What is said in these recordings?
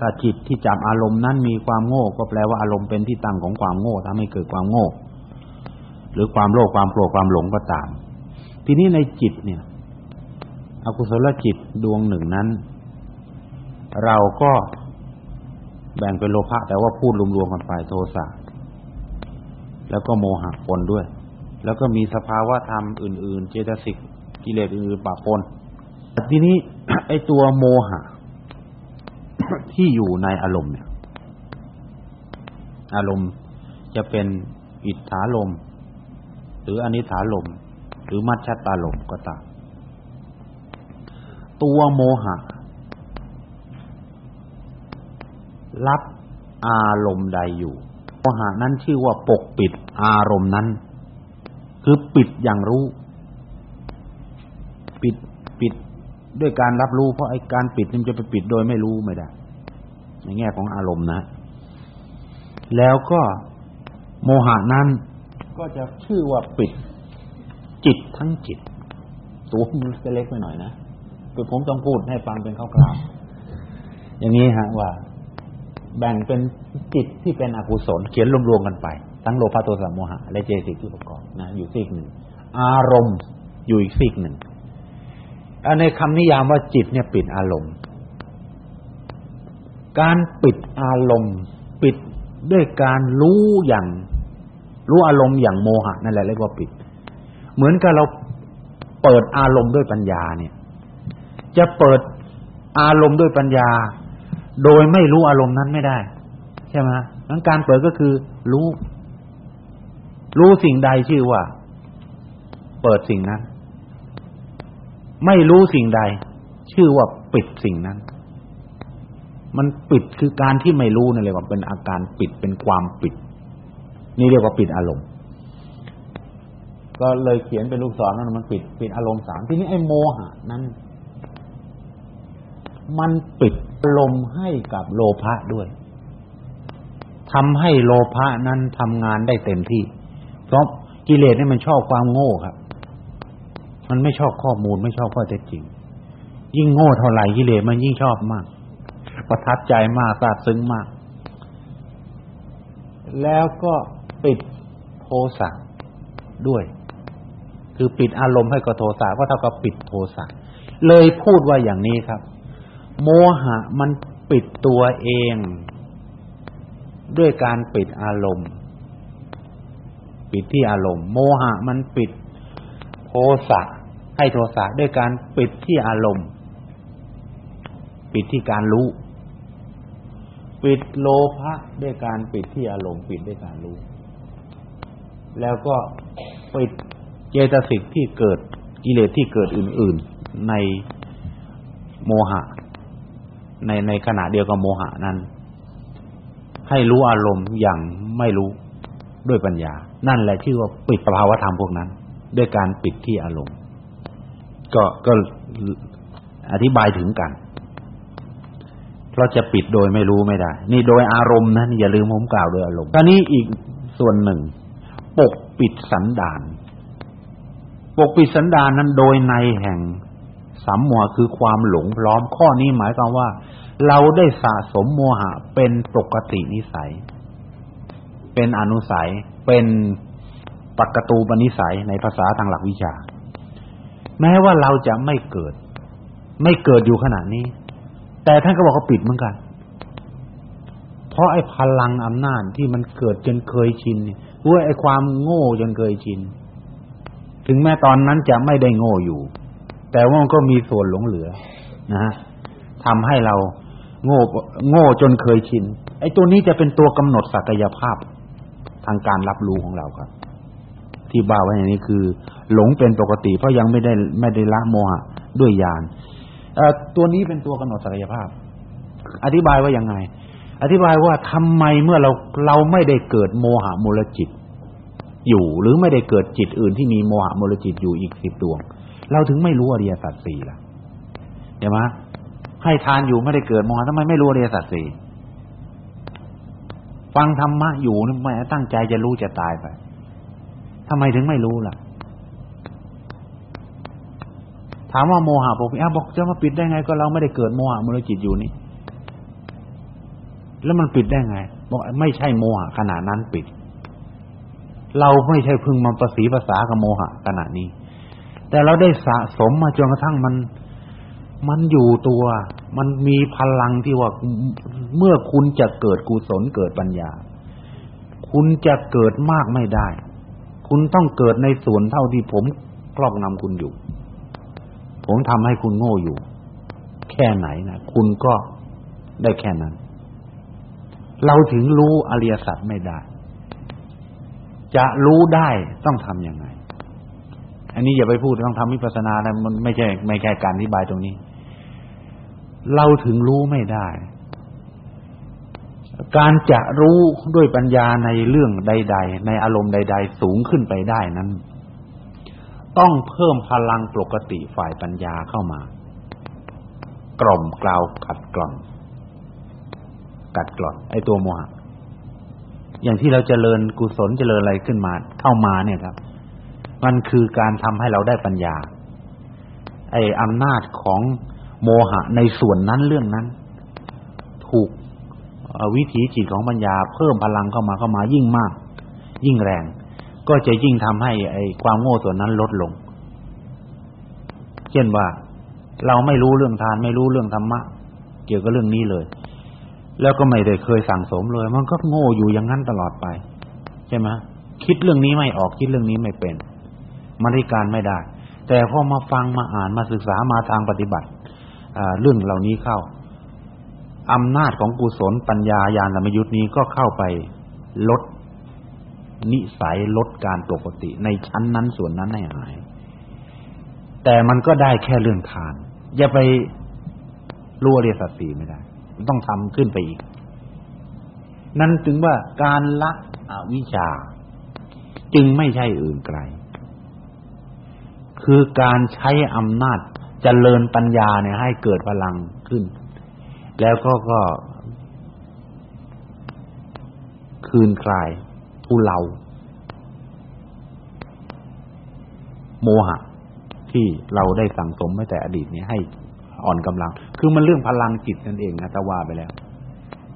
ถ้าจิตที่จับอารมณ์นั้นมีความโง่ก็แปลว่าอารมณ์เป็นที่ตั้งของความโง่ทำให้เกิดความโง่ หรือความโลภความโกรธความหลงก็ตาม ทีนี้ในจิตเนี่ย อกุศลจิตดวงหนึ่งนั้น เราก็แบ่งเป็นโลภะแต่ว่าพูดรวมๆกันไปโทสะแล้วก็โมหะปนด้วย แล้วก็มีสภาวะธรรมอื่น ๆ เจตสิกกิเลสอื่นๆปะปนทีนี้ไอ้ตัวโมหะ ที่อยู่ในอารมณ์เนี่ยอารมณ์จะเป็นอิทธาลมหรืออนิถาลมหรือมัชฌตาลมก็ตามตัวโมหะ รับอารมณ์ใดอยู่ โมหะนั้นชื่อว่าปกปิดอารมณ์นั้น คือปิดอย่างรู้ ปิดปิด ด้วยการรับรู้เพราะไอ้การปิดมันจะไปปิดโดยไม่รู้ไม่ได้ในแง่ของอารมณ์นะ แล้วก็โมหะนั้นก็จะชื่อว่าปิด จิตทั้งจิต ตัวมันจะเล็กไปหน่อยนะคือผมต้องพูดให้ฟังเป็นคร่าวๆอย่างนี้ฮะว่า แบ่งเป็นจิตที่เป็นอกุศลเขียนรวมๆกันไป ทั้งโลภะโทสะโมหะ และเจสิกที่ประกอบนะ อยู่ซีกหนึ่ง อารมณ์อยู่อีกซีกหนึ่ง ในคำนิยามว่าจิตเนี่ยปิดอารมณ์ การปิดอารมณ์ ปิดด้วยการรู้อย่าง รู้อารมณ์อย่างโมหะนั่นแหละเรียกว่าปิด เหมือนกับเราเปิดอารมณ์ด้วยปัญญาเนี่ย จะเปิดอารมณ์ด้วยปัญญา โดยไม่รู้อารมณ์นั้นไม่ได้ ใช่ไหมงั้นการเปิดก็คือ รู้ รู้สิ่งใดชื่อว่า เปิดสิ่งนั้น ไม่รู้สิ่งใด ชื่อว่าปิดสิ่งนั้น มันปิดคือการที่ไม่รู้นั่นเลยว่าเป็นอาการปิดเป็นความปิด นี่เรียกว่าปิดอารมณ์ ก็เลยเขียนเป็นลูกศรนั่นมันปิดปิดอารมณ์สามทีนี้ไอ้โมหะนั้น มันปิดลมให้กับโลภะด้วยทำให้โลภะนั้นทำงานได้เต็มที่ เพราะกิเลสนี่มันชอบความโง่ครับ มันไม่ชอบข้อมูลไม่ชอบข้อเท็จจริง ยิ่งโง่เท่าไหร่กิเลสมันยิ่งชอบมาก ประทับใจมากซาบซึ้งมาก แล้วก็ปิดโทสะด้วย คือปิดอารมณ์ให้กับโทสะก็เท่ากับปิดโทสะเลยพูดว่าอย่างนี้ครับ โมหะมันปิดตัวเอง ด้วยการปิดอารมณ์ ปิดที่อารมณ์ โมหะมันปิดโทสะ ให้โทสะด้วยการปิดที่อารมณ์ ปิดที่การรู้ ปิดโลภะด้วยการปิดที่อารมณ์ ปิดด้วยการรู้ แล้วก็ปิดเจตสิกที่เกิดกิเลสที่เกิดอื่น ๆ ในโมหะ ในในขณะเดียวกับโมหะนั้น ให้รู้อารมณ์อย่างไม่รู้ด้วยปัญญา นั่นแหละชื่อว่าปิดภาวธรรมพวกนั้น ด้วยการปิดที่อารมณ์ ก็ก็อธิบายถึงกัน เพราะจะปิดโดยไม่รู้ไม่ได้ นี่โดยอารมณ์นะนี่อย่าลืมผมกล่าวโดยอารมณ์ตอนนี้อีกส่วนหนึ่ง ปกปิดสันดาน ปกปิดสันดานนั้นโดยในแห่งสัมมหะคือความหลงพร้อม ข้อนี้หมายความว่า เราได้สะสมโมหะเป็นปกตินิสัย เป็นอนุสัย เป็นปกตูปนิสัยในภาษาทางหลักวิชา แม้ว่าเราจะไม่เกิด ไม่เกิดอยู่ขณะนี้ แต่ท่านก็บอกเขาปิดเหมือนกัน เพราะไอ้พลังอำนาจที่มันเกิดจนเคยชินเนี่ยไอ้ความโง่จนเคยชิน ถึงแม้ตอนนั้นจะไม่ได้โง่อยู่ แต่ว่ามันก็มีส่วนหลงเหลือ นะฮะทำให้เราโง่โง่จนเคยชิน ไอ้ตัวนี้จะเป็นตัวกำหนดศักยภาพทางการรับรู้ของเราครับ ที่บ่าไว้อย่างนี้คือ หลงเป็นปกติ เพราะยังไม่ได้ไม่ได้ละโมหะด้วยญาณตัวนี้เป็นตัวกำหนดศักยภาพ อธิบายว่ายังไง อธิบายว่าทำไมเมื่อเราเราไม่ได้เกิดโมหะมูลจิต อยู่หรือไม่ได้เกิดจิตอื่นที่มีโมหะมูลจิตอยู่อีกสิบดวง เราถึงไม่รู้อริยสัจสี่ล่ะเห็นไหมให้ทานอยู่ไม่ได้เกิดโมหะทำไมไม่รู้อริยสัจสี่ฟังธรรมะอยู่ไม่ตั้งใจจะรู้จะตายไป ทำไมถึงไม่รู้ล่ะ ถามว่าโมหะปกอ้าบอกจะมาปิดได้ไง ก็เราไม่ได้เกิดโมหะมูลจิตอยู่นี่ แล้วมันปิดได้ไง บอกไม่ใช่โมหะขนาดนั้นปิด เราไม่ใช่พึงมาประสีภาษากับโมหะขนาดนี้ แต่เราได้สะสมมาจนกระทั่งมันมันอยู่ตัว มันมีพลังที่ว่าเมื่อคุณจะเกิดกุศลเกิดปัญญา คุณจะเกิดมากไม่ได้ คุณต้องเกิดในส่วนเท่าที่ผมครอบงำคุณอยู่ ผมทำให้คุณโง่อยู่ แค่ไหนนะคุณก็ได้แค่นั้น เราถึงรู้อริยสัจไม่ได้ จะรู้ได้ต้องทำยังไง อันนี้อย่าไปพูดต้องทำวิปัสสนานะมันไม่ใช่ไม่แค่การอธิบายตรงนี้ เราถึงรู้ไม่ได้ การจะรู้ด้วยปัญญาในเรื่องใด ๆ ในอารมณ์ใด ๆ สูงขึ้นไปได้นั้น ต้องเพิ่มพลังปกติฝ่ายปัญญาเข้ามา กล่อมกล่าวขัดกล่อมกัดกร่อนไอ้ตัวโมหะอย่างที่เราเจริญกุศลเจริญอะไรขึ้นมา เข้ามาเนี่ยครับ มันคือการทำให้เราได้ปัญญา ไอ้อำนาจของโมหะในส่วนนั้นเรื่องนั้น ถูก วิถีจิตของปัญญาเพิ่มพลังเข้ามาเข้ามายิ่งมาก ยิ่งแรง ก็จะยิ่งทำให้ไอ้ความโง่ส่วนนั้นลดลง เช่นว่าเราไม่รู้เรื่องทานไม่รู้เรื่องธรรมะ เกี่ยวกับเรื่องนี้เลย แล้วก็ไม่ได้เคยสั่งสมเลย มันก็โง่อยู่อย่างนั้นตลอดไป ใช่ไหมคิดเรื่องนี้ไม่ออกคิดเรื่องนี้ไม่เป็นมาริการไม่ได้ แต่พอมาฟังมาอ่านมาศึกษามาทางปฏิบัติเรื่องเหล่านี้เข้า อำนาจของกุศลปัญญาญาณธรรมยุทธ์นี้ก็เข้าไปลดนิสัยลดการปกติในชั้นนั้นส่วนนั้นให้หาย แต่มันก็ได้แค่เรื่องทาน อย่าไปรู้อริยสัตสีไม่ได้ต้องทำขึ้นไปอีก นั่นถึงว่าการละอวิชชา จึงไม่ใช่อื่นไกล คือการใช้อำนาจจเจริญปัญญาเนี่ยให้เกิดพลังขึ้น แล้วก็ก็ คืนคลายทุเลาโมหะ ที่เราได้สั่งสมมาแต่อดีตนี้ให้อ่อนกำลัง คือมันเรื่องพลังจิตนั่นเองนะตะว่าไปแล้ว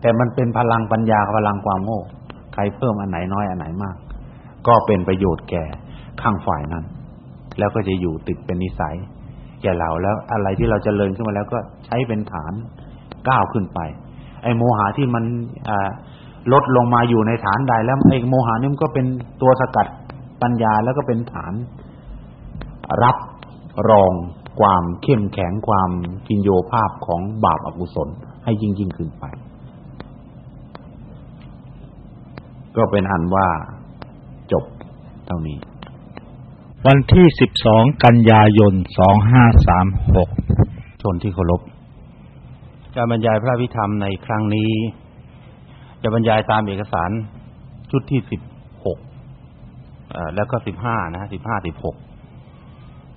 แต่มันเป็นพลังปัญญาพลังความโง่ ใครเพิ่มอันไหนน้อยอันไหนมาก ก็เป็นประโยชน์แก่ข้างฝ่ายนั้น แล้วก็จะอยู่ติดเป็นนิสัยแก่เราแล้วอะไรที่เราจเจริญขึ้นมาแล้วก็ใช้เป็นฐาน ก้าวขึ้นไป ไอ้โมหะที่มันอ่าลดลงมาอยู่ในฐานใดแล้วไอ้โมหะนี่มันก็เป็นตัวสกัดปัญญาแล้วก็เป็นฐาน รับรองความเข้มแข็งความกินโยภาพของบาปอกุศลให้ยิ่งยิ่งขึ้นไป ก็เป็นอันว่าจบเท่านี้ วันที่สิบสองกันยายนสองห้าสามหกชนที่เคารพ การบรรยายพระวิธรรมในครั้งนี้ จะบรรยายตามเอกสารชุดที่สิบหกแล้วก็สิบห้านะสิบห้าสิบหก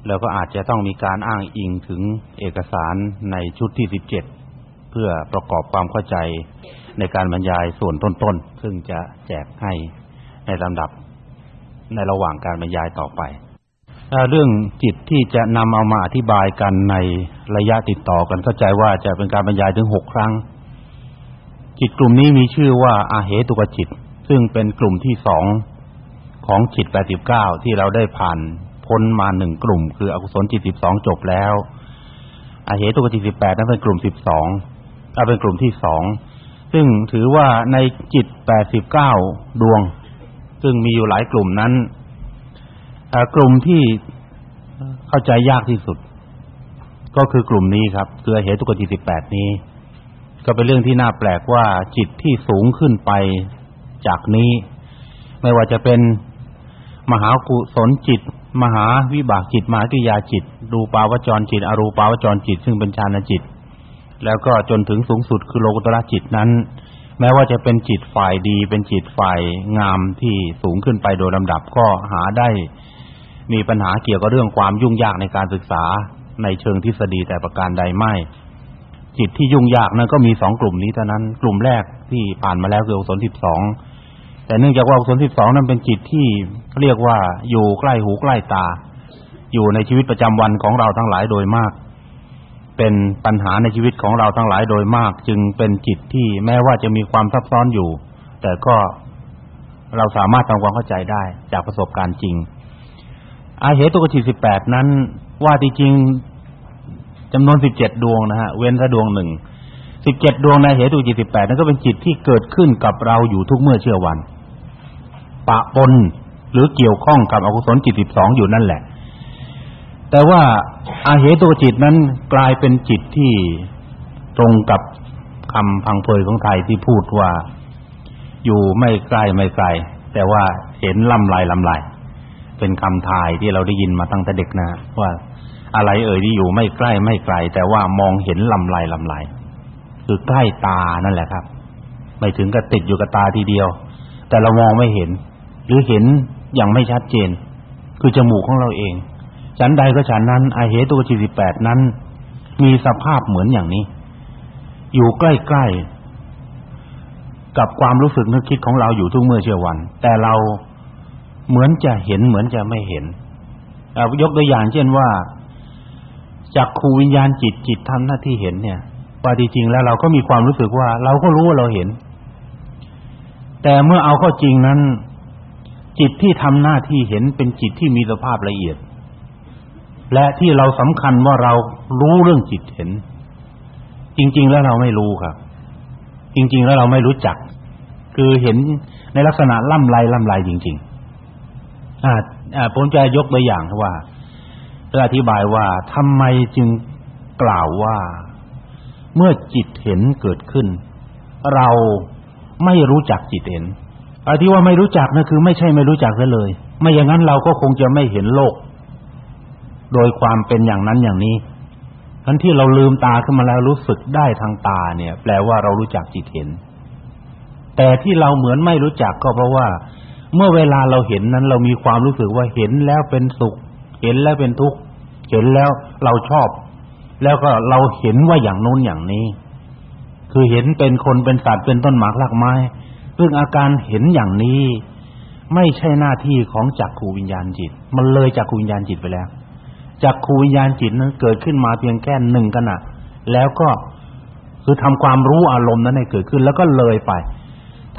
แล้วก็อาจจะต้องมีการอ้างอิงถึงเอกสารในชุดที่สิบเจ็ดเพื่อประกอบความเข้าใจในการบรรยายส่วนต้นๆซึ่งจะแจกให้ในลำดับในระหว่างการบรรยายต่อไป เรื่องจิตที่จะนำเอามาอธิบายกันในระยะติดต่อกันเข้าใจว่าจะเป็นการบรรยายถึงหกครั้ง จิตกลุ่มนี้มีชื่อว่าอาเหตุกจิต ซึ่งเป็นกลุ่มที่สองของจิตแปดสิบเก้าที่เราได้ผ่านพ้นมาหนึ่งกลุ่ม คืออกุศลจิตสิบสองจบแล้วอาเหตุกจิตสิบแปดนั้นเป็นกลุ่มสิบสองเป็นกลุ่มที่สองซึ่งถือว่าในจิตแปดสิบเก้าดวง ซึ่งมีอยู่หลายกลุ่มนั้น กลุ่มที่เข้าใจยากที่สุด ก็คือกลุ่มนี้ครับคือเหตุกจิสิบแปดนี้ ก็เป็นเรื่องที่น่าแปลกว่าจิตที่สูงขึ้นไปจากนี้ ไม่ว่าจะเป็นมหากุศลจิต มหาวิบากจิต มหากิยาจิตรูปาวจรจิต อรูปาวจรจิต ซึ่งเป็นฌานจิต แล้วก็จนถึงสูงสุดคือโลกุตระจิตนั้น แม้ว่าจะเป็นจิตฝ่ายดี เป็นจิตฝ่ายงามที่สูงขึ้นไปโดยลำดับก็หาได้ มีปัญหาเกี่ยวกับเรื่องความยุ่งยากในการศึกษาในเชิงทฤษฎีแต่ประการใดไม่จิตที่ยุ่งยากนั้นก็มีสองกลุ่มนี้เท่านั้น กลุ่มแรกที่ผ่านมาแล้วคืออกุศลสิบสองแต่เนื่องจากว่าอกุศลสิบสองนั้นเป็นจิตที่เรียกว่าอยู่ใกล้หูใกล้ตา อยู่ในชีวิตประจำวันของเราทั้งหลายโดยมาก เป็นปัญหาในชีวิตของเราทั้งหลายโดยมาก จึงเป็นจิตที่แม้ว่าจะมีความซับซ้อนอยู่ แต่ก็เราสามารถทำความเข้าใจได้จากประสบการณ์จริง อาเหตุกจิตสิบแปดนั้น ว่าที่จริงจำนวนสิบเจ็ดดวงนะฮะเว้นซะดวงหนึ่งสิบเจ็ดดวงในเหตุจิตสิบแปดนั้นก็เป็นจิตที่เกิดขึ้นกับเราอยู่ทุกเมื่อเชื่อวัน ปะปนหรือเกี่ยวข้องกับอกุศลจิตสิบสองอยู่นั่นแหละ แต่ว่าอาเหตุจิตนั้นกลายเป็นจิตที่ตรงกับคำพังเพยของไทยที่พูดว่า อยู่ไม่ใกล้ไม่ไกลแต่ว่าเห็นลำลายลำลาย เป็นคำทายที่เราได้ยินมาตั้งแต่เด็กนะว่าอะไรเอ่ยที่อยู่ไม่ใกล้ไม่ไกล แต่ว่ามองเห็นลำลายลำลายคือใกล้ตานั่นแหละครับ ไม่ถึงกับติดอยู่กับตาทีเดียว แต่เรามองไม่เห็น หรือเห็นอย่างไม่ชัดเจน คือจมูกของเราเองฉันใดก็ฉันนั้นอาเหตุจิตสิบแปดนั้น มีสภาพเหมือนอย่างนี้ อยู่ใกล้ๆกับความรู้สึกนึกคิดของเราอยู่ทุกเมื่อเช้าวัน แต่เรา เหมือนจะเห็นเหมือนจะไม่เห็นยกตัวอย่างเช่นว่าจากคูวิญญาณจิตจิตทำหน้าที่เห็นเนี่ยว่าจริงๆแล้วเราก็มีความรู้สึกว่า เราก็รู้ว่าเราเห็น แต่เมื่อเอาเข้าจริงนั้น จิตที่ทำหน้าที่เห็นเป็นจิตที่มีสภาพละเอียด และที่เราสำคัญว่าเรารู้เรื่องจิตเห็น จริง ๆ แล้วเราไม่รู้ครับ จริง ๆ แล้วเราไม่รู้จัก คือเห็นในลักษณะล่ำไรล่ำไรจริง ๆ ผมจะยกตัวอย่างว่าเพื่ออธิบายว่าทำไมจึงกล่าวว่า เมื่อจิตเห็นเกิดขึ้น เราไม่รู้จักจิตเห็นอที่ว่าไม่รู้จักนะคือไม่ใช่ไม่รู้จักซะเลย ไม่อย่างนั้นเราก็คงจะไม่เห็นโลก โดยความเป็นอย่างนั้นอย่างนี้ทั้นที่เราลืมตาขึ้นมาแล้วรู้สึกได้ทางตาเนี่ย แปลว่าเรารู้จักจิตเห็น แต่ที่เราเหมือนไม่รู้จักก็เพราะว่า เมื่อเวลาเราเห็นนั้นเรามีความรู้สึกว่าเห็นแล้วเป็นสุข เห็นแล้วเป็นทุกข์เห็นแล้วเราชอบ แล้วก็เราเห็นว่าอย่างโน้นอย่างนี้ คือเห็นเป็นคนเป็นสัตว์เป็นต้นหมากรากไม้ซึ่งอาการเห็นอย่างนี้ ไม่ใช่หน้าที่ของจักขูวิญญาณจิต มันเลยจักขูวิญญาณจิตไปแล้วจักขูวิญญาณจิตนั้นเกิดขึ้นมาเพียงแค่หนึ่งขณะแล้วก็คือทำความรู้อารมณ์นั้นให้เกิดขึ้น แล้วก็เลยไป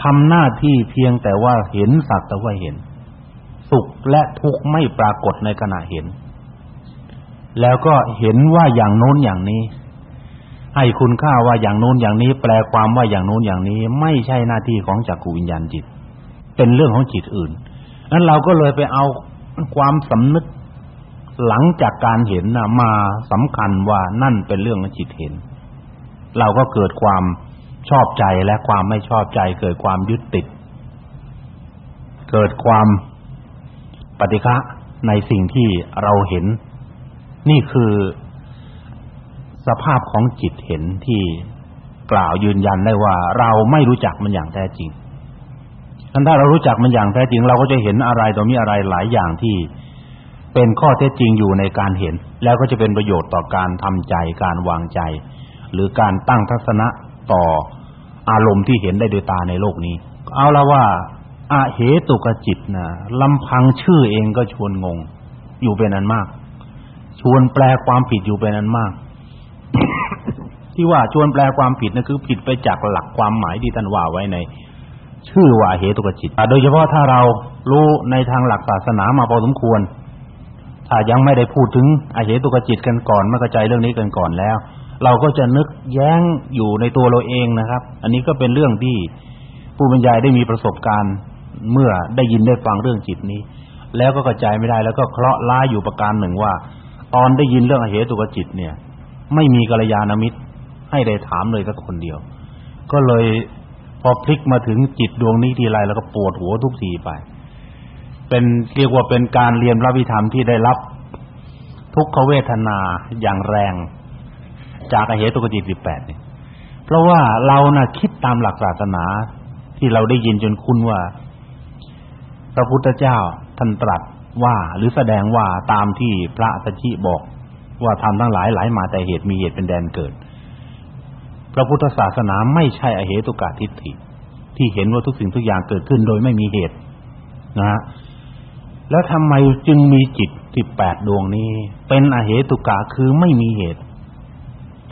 ทำหน้าที่เพียงแต่ว่าเห็นสักแต่ว่าเห็น สุขและทุกข์ไม่ปรากฏในขณะเห็น แล้วก็เห็นว่าอย่างโน้นอย่างนี้ ให้คุณค่าว่าอย่างโน้นอย่างนี้ แปลความว่าอย่างโน้นอย่างนี้ ไม่ใช่หน้าที่ของจักรวิญญาณจิต เป็นเรื่องของจิตอื่นนั้นเราก็เลยไปเอาความสำนึกหลังจากการเห็นนะมาสำคัญว่านั่นเป็นเรื่องของจิตเห็น เราก็เกิดความ ชอบใจและความไม่ชอบใจเกิดความยึดติด เกิดความปฏิฆะในสิ่งที่เราเห็น นี่คือสภาพของจิตเห็นที่กล่าวยืนยันได้ว่า เราไม่รู้จักมันอย่างแท้จริงถ้าเรารู้จักมันอย่างแท้จริง เราก็จะเห็นอะไรต่อมีอะไรหลายอย่างที่เป็นข้อเท็จจริงอยู่ในการเห็น แล้วก็จะเป็นประโยชน์ต่อการทำใจการวางใจ หรือการตั้งทัศนะ ต่ออารมณ์ที่เห็นได้โดยตาในโลกนี้ เอาละว่าอาเหตุกจิตนะลำพังชื่อเองก็ชวนงง อยู่เป็นอันมาก ชวนแปลความผิดอยู่เป็นนั้นมาก ที่ว่าชวนแปลความผิดนั่นคือ ผิดไปจากหลักความหมายที่ท่านว่าไว้ใน ชื่อว่าเหตุกจิตโดยเฉพาะถ้าเรารู้ในทางหลักศาสนามาพอสมควรถ้ายังไม่ได้พูดถึงอาเหตุกจิตกันก่อนไม่เข้าใจเรื่องนี้กันก่อนแล้ว เราก็จะนึกแย้งอยู่ในตัวเราเองนะครับ อันนี้ก็เป็นเรื่องที่ผู้บรรยายได้มีประสบการณ์เมื่อได้ยินได้ฟังเรื่องจิตนี้ แล้วก็กระจายไม่ได้ แล้วก็เคราะห์ล้าอยู่ประการหนึ่งว่า ตอนได้ยินเรื่องอเหตุกจิตเนี่ย ไม่มีกัลยาณมิตร ให้ได้ถามเลยสักคนเดียว ก็เลยพอพลิกมาถึงจิตดวงนี้ทีไรแล้วก็ปวดหัวทุกทีไป เป็นเรียกว่าเป็นการเรียนพระวิธรรมที่ได้รับทุกขเวทนาอย่างแรง จากเหตุกจิสิบแปดเนี่ยเพราะว่าเรานะ่ะคิดตามหลักศาสนา ที่เราได้ยินจนคุ้นว่า พระพุทธเจ้าท่านตรัสว่าหรือแสดงว่าตามที่พระสัจจิบอก ว่าทำทั้งหลายหลายมาแต่เหตุมีเหตุเป็นแดนเกิด พระพุทธศาสนาไม่ใช่อเหตุกะทิฏฐิ ที่เห็นว่าทุกสิ่งทุกอย่างเกิดขึ้นโดยไม่มีเหตุนะฮะแล้วทำไมจึงมีจิตสิบแปดดวงนี้ เป็นอเหตุกะคือไม่มีเหตุ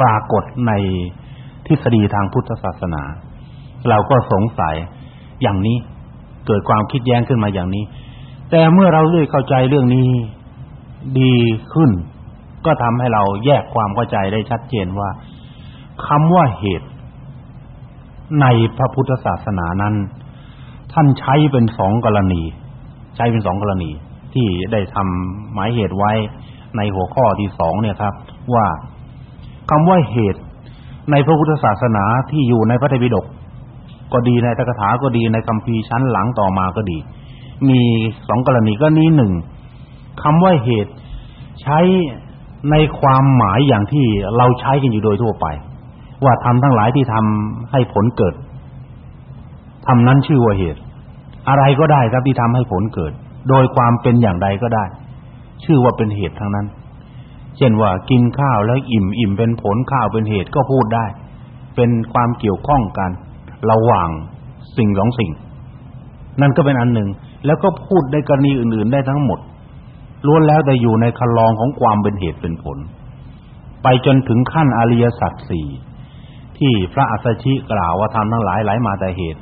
ปรากฏในทฤษฎีทางพุทธศาสนา เราก็สงสัยอย่างนี้ เกิดความคิดแย้งขึ้นมาอย่างนี้ แต่เมื่อเราได้เข้าใจเรื่องนี้ดีขึ้น ก็ทำให้เราแยกความเข้าใจได้ชัดเจนว่าคำว่าเหตุ ในพระพุทธศาสนานั้น ท่านใช้เป็นสองกรณี ใช้เป็นสองกรณี ที่ได้ทำหมายเหตุไว้ในหัวข้อที่สองเนี่ยครับ ว่า คำว่าเหตุในพระพุทธศาสนาที่อยู่ในพระไตรปิฎกก็ดีในตถกถาก็ดีในคัมภีร์ชั้นหลังต่อมาก็ดี มีสองกรณีก็นี้หนึ่งคำว่าเหตุใช้ในความหมายอย่างที่เราใช้กันอยู่โดยทั่วไป ว่าทำทั้งหลายที่ทำให้ผลเกิดทำนั้นชื่อว่าเหตุ อะไรก็ได้ครับที่ทำให้ผลเกิด โดยความเป็นอย่างใดก็ได้ ชื่อว่าเป็นเหตุทั้งนั้น เช่นว่ากินข้าวแล้วอิ่มอิ่มเป็นผลข้าวเป็นเหตุก็พูดได้ เป็นความเกี่ยวข้องกันระหว่างสิ่งสองสิ่ง นั่นก็เป็นอันหนึ่ง แล้วก็พูดในกรณีอื่น ๆ ได้ทั้งหมดล้วนแล้วแต่อยู่ในคันลองของความเป็นเหตุเป็นผล ไปจนถึงขั้นอริยสัจสี่ที่พระอัสสชิกล่าวว่าทำทั้งหลายไหลมาแต่เหตุ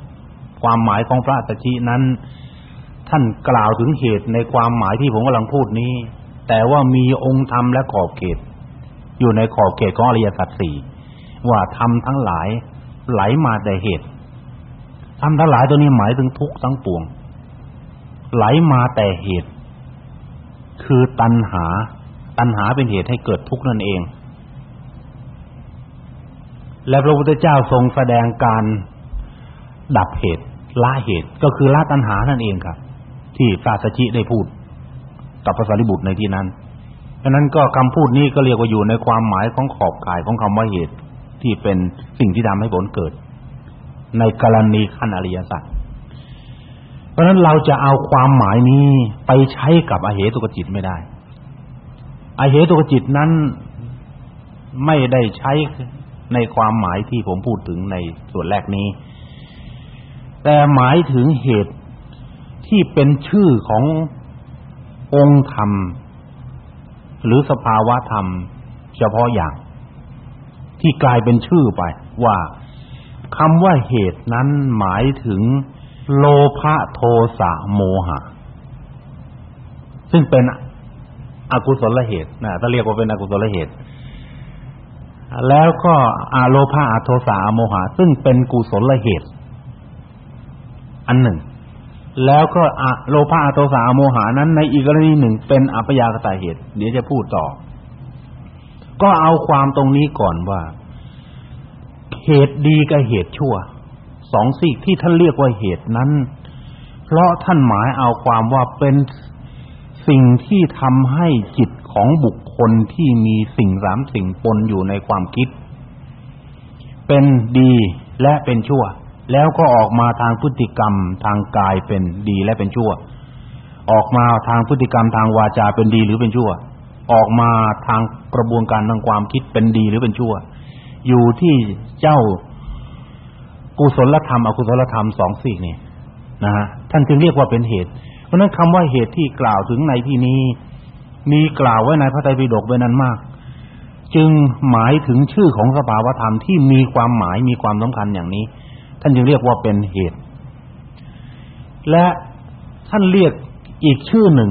ความหมายของพระอัสสชินั้น ท่านกล่าวถึงเหตุในความหมายที่ผมกำลังพูดนี้ แต่ว่ามีองค์ธรรมและขอบเขต อยู่ในขอบเขตของอริยสัจสี่ว่าทำทั้งหลายไหลมาแต่เหตุทำทั้งหลายตัวนี้หมายถึงทุกข์ทั้งปวง ไหลมาแต่เหตุ คือตัณหา ตัณหาเป็นเหตุให้เกิดทุกข์นั่นเอง และพระพุทธเจ้าทรงแสดงการดับเหตุละเหตุก็คือละตัณหานั่นเองครับ ที่พระสัจจิได้พูด กับพระสารีบุตรในที่นั้นฉะนั้นก็คำพูดนี้ก็เรียกว่าอยู่ในความหมายของขอบข่ายของคำว่าเหตุที่เป็นสิ่งที่ทำให้ผลเกิด ในกรณีขั้นอริยสัจเพราะฉะนั้นเราจะเอาความหมายนี้ไปใช้กับอเหตุกจิตไม่ได้อเหตุกจิตนั้นไม่ได้ใช้ในความหมายที่ผมพูดถึงในส่วนแรกนี้ แต่หมายถึงเหตุที่เป็นชื่อของ องค์ธรรม หรือสภาวะธรรม เฉพาะอย่าง ที่กลายเป็นชื่อไป ว่าคำว่าเหตุนั้นหมายถึง โลภะโทสะโมหะ ซึ่งเป็นอกุศลเหตุนะถ้าเรียกว่าเป็นอกุศลเหตุ แล้วก็อาโลภะอโทสะโมหะ ซึ่งเป็นกุศลเหตุ อันหนึ่ง แล้วก็อโลภะอโทสะโมหะนั้นในอีกกรณีหนึ่งเป็นอัพยากตาเหตุ เดี๋ยวจะพูดต่อ ก็เอาความตรงนี้ก่อนว่า เหตุดีกับเหตุชั่วสองสิ่งที่ท่านเรียกว่าเหตุนั้น เพราะท่านหมายเอาความว่าเป็นสิ่งที่ทำให้จิตของบุคคลที่มีสิ่งสามสิ่งปนอยู่ในความคิด เป็นดีและเป็นชั่ว แล้วก็ออกมาทางพฤติกรรมทางกายเป็นดีและเป็นชั่ว ออกมาทางพฤติกรรมทางวาจาเป็นดีหรือเป็นชั่ว ออกมาทางกระบวนการทางความคิดเป็นดีหรือเป็นชั่ว อยู่ที่เจ้ากุศลธรรมอกุศลธรรมสองสิ่งนี่นะฮะท่านจึงเรียกว่าเป็นเหตุ เพราะนั้นคำว่าเหตุที่กล่าวถึงในที่นี้ มีกล่าวไว้ในพระไตรปิฎกเป็นนั้นมาก จึงหมายถึงชื่อของสภาวธรรมที่มีความหมายมีความสำคัญอย่างนี้ ท่านจึงเรียกว่าเป็นเหตุ และท่านเรียกอีกชื่อหนึ่ง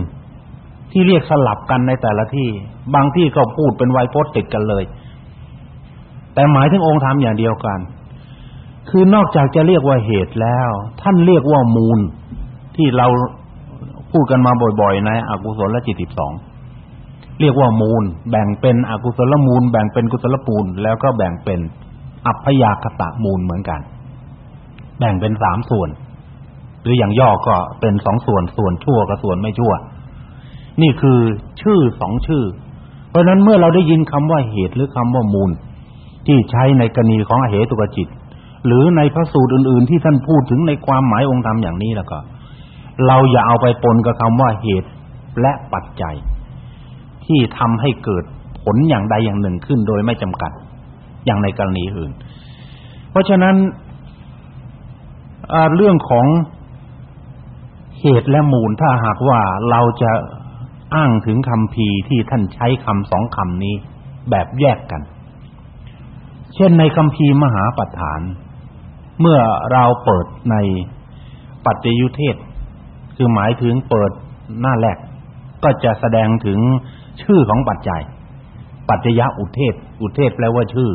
ที่เรียกสลับกันในแต่ละที่ บางที่ก็พูดเป็นไวยพจน์ติดกันเลย แต่หมายถึงองค์ธรรมอย่างเดียวกัน คือนอกจากจะเรียกว่าเหตุแล้ว ท่านเรียกว่ามูล ที่เราพูดกันมาบ่อยๆในอกุศละจิตสิบสองเรียกว่ามูล แบ่งเป็นอกุศลมูล แบ่งเป็นกุศลปูล แล้วก็แบ่งเป็นอัพยากตะมูลเหมือนกัน แบ่งเป็นสามส่วน หรืออย่างย่อก็เป็นสองส่วนส่วนชั่วกับส่วนไม่ชั่ว นี่คือชื่อสองชื่อ เพราะนั้นเมื่อเราได้ยินคำว่าเหตุหรือคำว่ามูล ที่ใช้ในกรณีของอเหตุกจิต หรือในพระสูตรอื่น ๆ ที่ท่านพูดถึงในความหมายองค์ธรรมอย่างนี้แล้วก็ เราอย่าเอาไปปนกับคำว่าเหตุและปัจจัย ที่ทำให้เกิดผลอย่างใดอย่างหนึ่งขึ้นโดยไม่จำกัด อย่างในกรณีอื่น เพราะฉะนั้น เรื่องของเหตุและมูลถ้าหากว่าเราจะอ้างถึงคำพีที่ท่านใช้คำสองคำนี้ แบบแยกกัน เช่นในคัมภีมหาปัฏฐาน เมื่อเราเปิดในปัจจยุเทศ คือหมายถึงเปิดหน้าแรก ก็จะแสดงถึงชื่อของปัจจัย ปัจจยะอุเทศ อุเทศแปลว่าชื่อ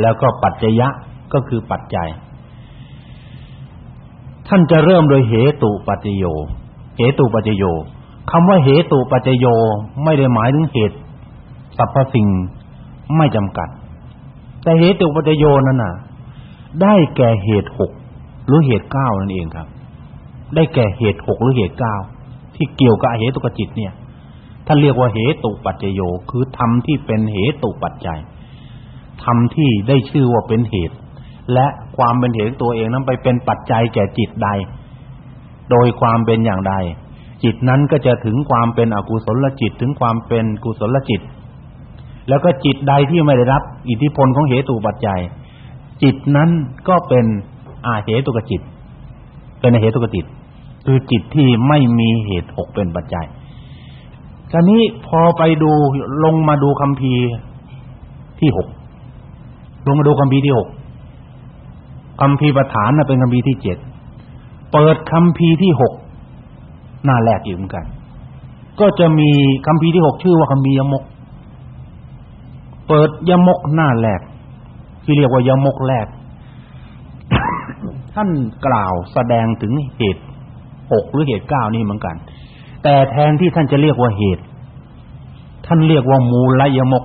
แล้วก็ปัจจยะก็คือปัจจัย ท่านจะเริ่มโดยเหตุปัจจโย เหตุปัจจโยคำว่าเหตุปัจจโยไม่ได้หมายถึงเหตุสรรพสิ่งไม่จำกัด แต่เหตุปัจจโยนั้นน่ะ ได้แก่เหตุหกหรือเหตุเก้านั่นเองครับ ได้แก่เหตุหกหรือเหตุเก้าที่เกี่ยวกับเหตุกจิตเนี่ยท่านเรียกว่าเหตุปัจจโย คือธรรมที่เป็นเหตุปัจจัยธรรมที่ได้ชื่อว่าเป็นเหตุ และความเป็นเหตุตัวเองนั้นไปเป็นปัจจัยแก่จิตใด โดยความเป็นอย่างใด จิตนั้นก็จะถึงความเป็นอกุศลจิตถึงความเป็นกุศลจิต แล้วก็จิตใดที่ไม่ได้รับ อิทธิพลของเหตุปัจจัย จิตนั้นก็เป็นอาเหตุกจิต เป็นเหตุกจิต คือจิตที่ไม่มีเหตุหกเป็นปัจจัยคราวนี้พอไปดูลงมาดูคัมภีร์ที่หกลงมาดูคัมภีร์ที่หก คัมภีร์ประฐานเป็นคัมภีร์ที่เจ็ดเปิดคัมภีร์ที่หกหน้าแรกอยู่เหมือนกัน ก็จะมีคัมภีร์ที่หกชื่อว่าคัมภียมก เปิดยมกหน้าแรกที่เรียกว่ายมกแรก ท่านกล่าวแสดงถึงเหตุหกหรือเหตุเก้านี่เหมือนกัน แต่แทนที่ท่านจะเรียกว่าเหตุ ท่านเรียกว่ามูลยมก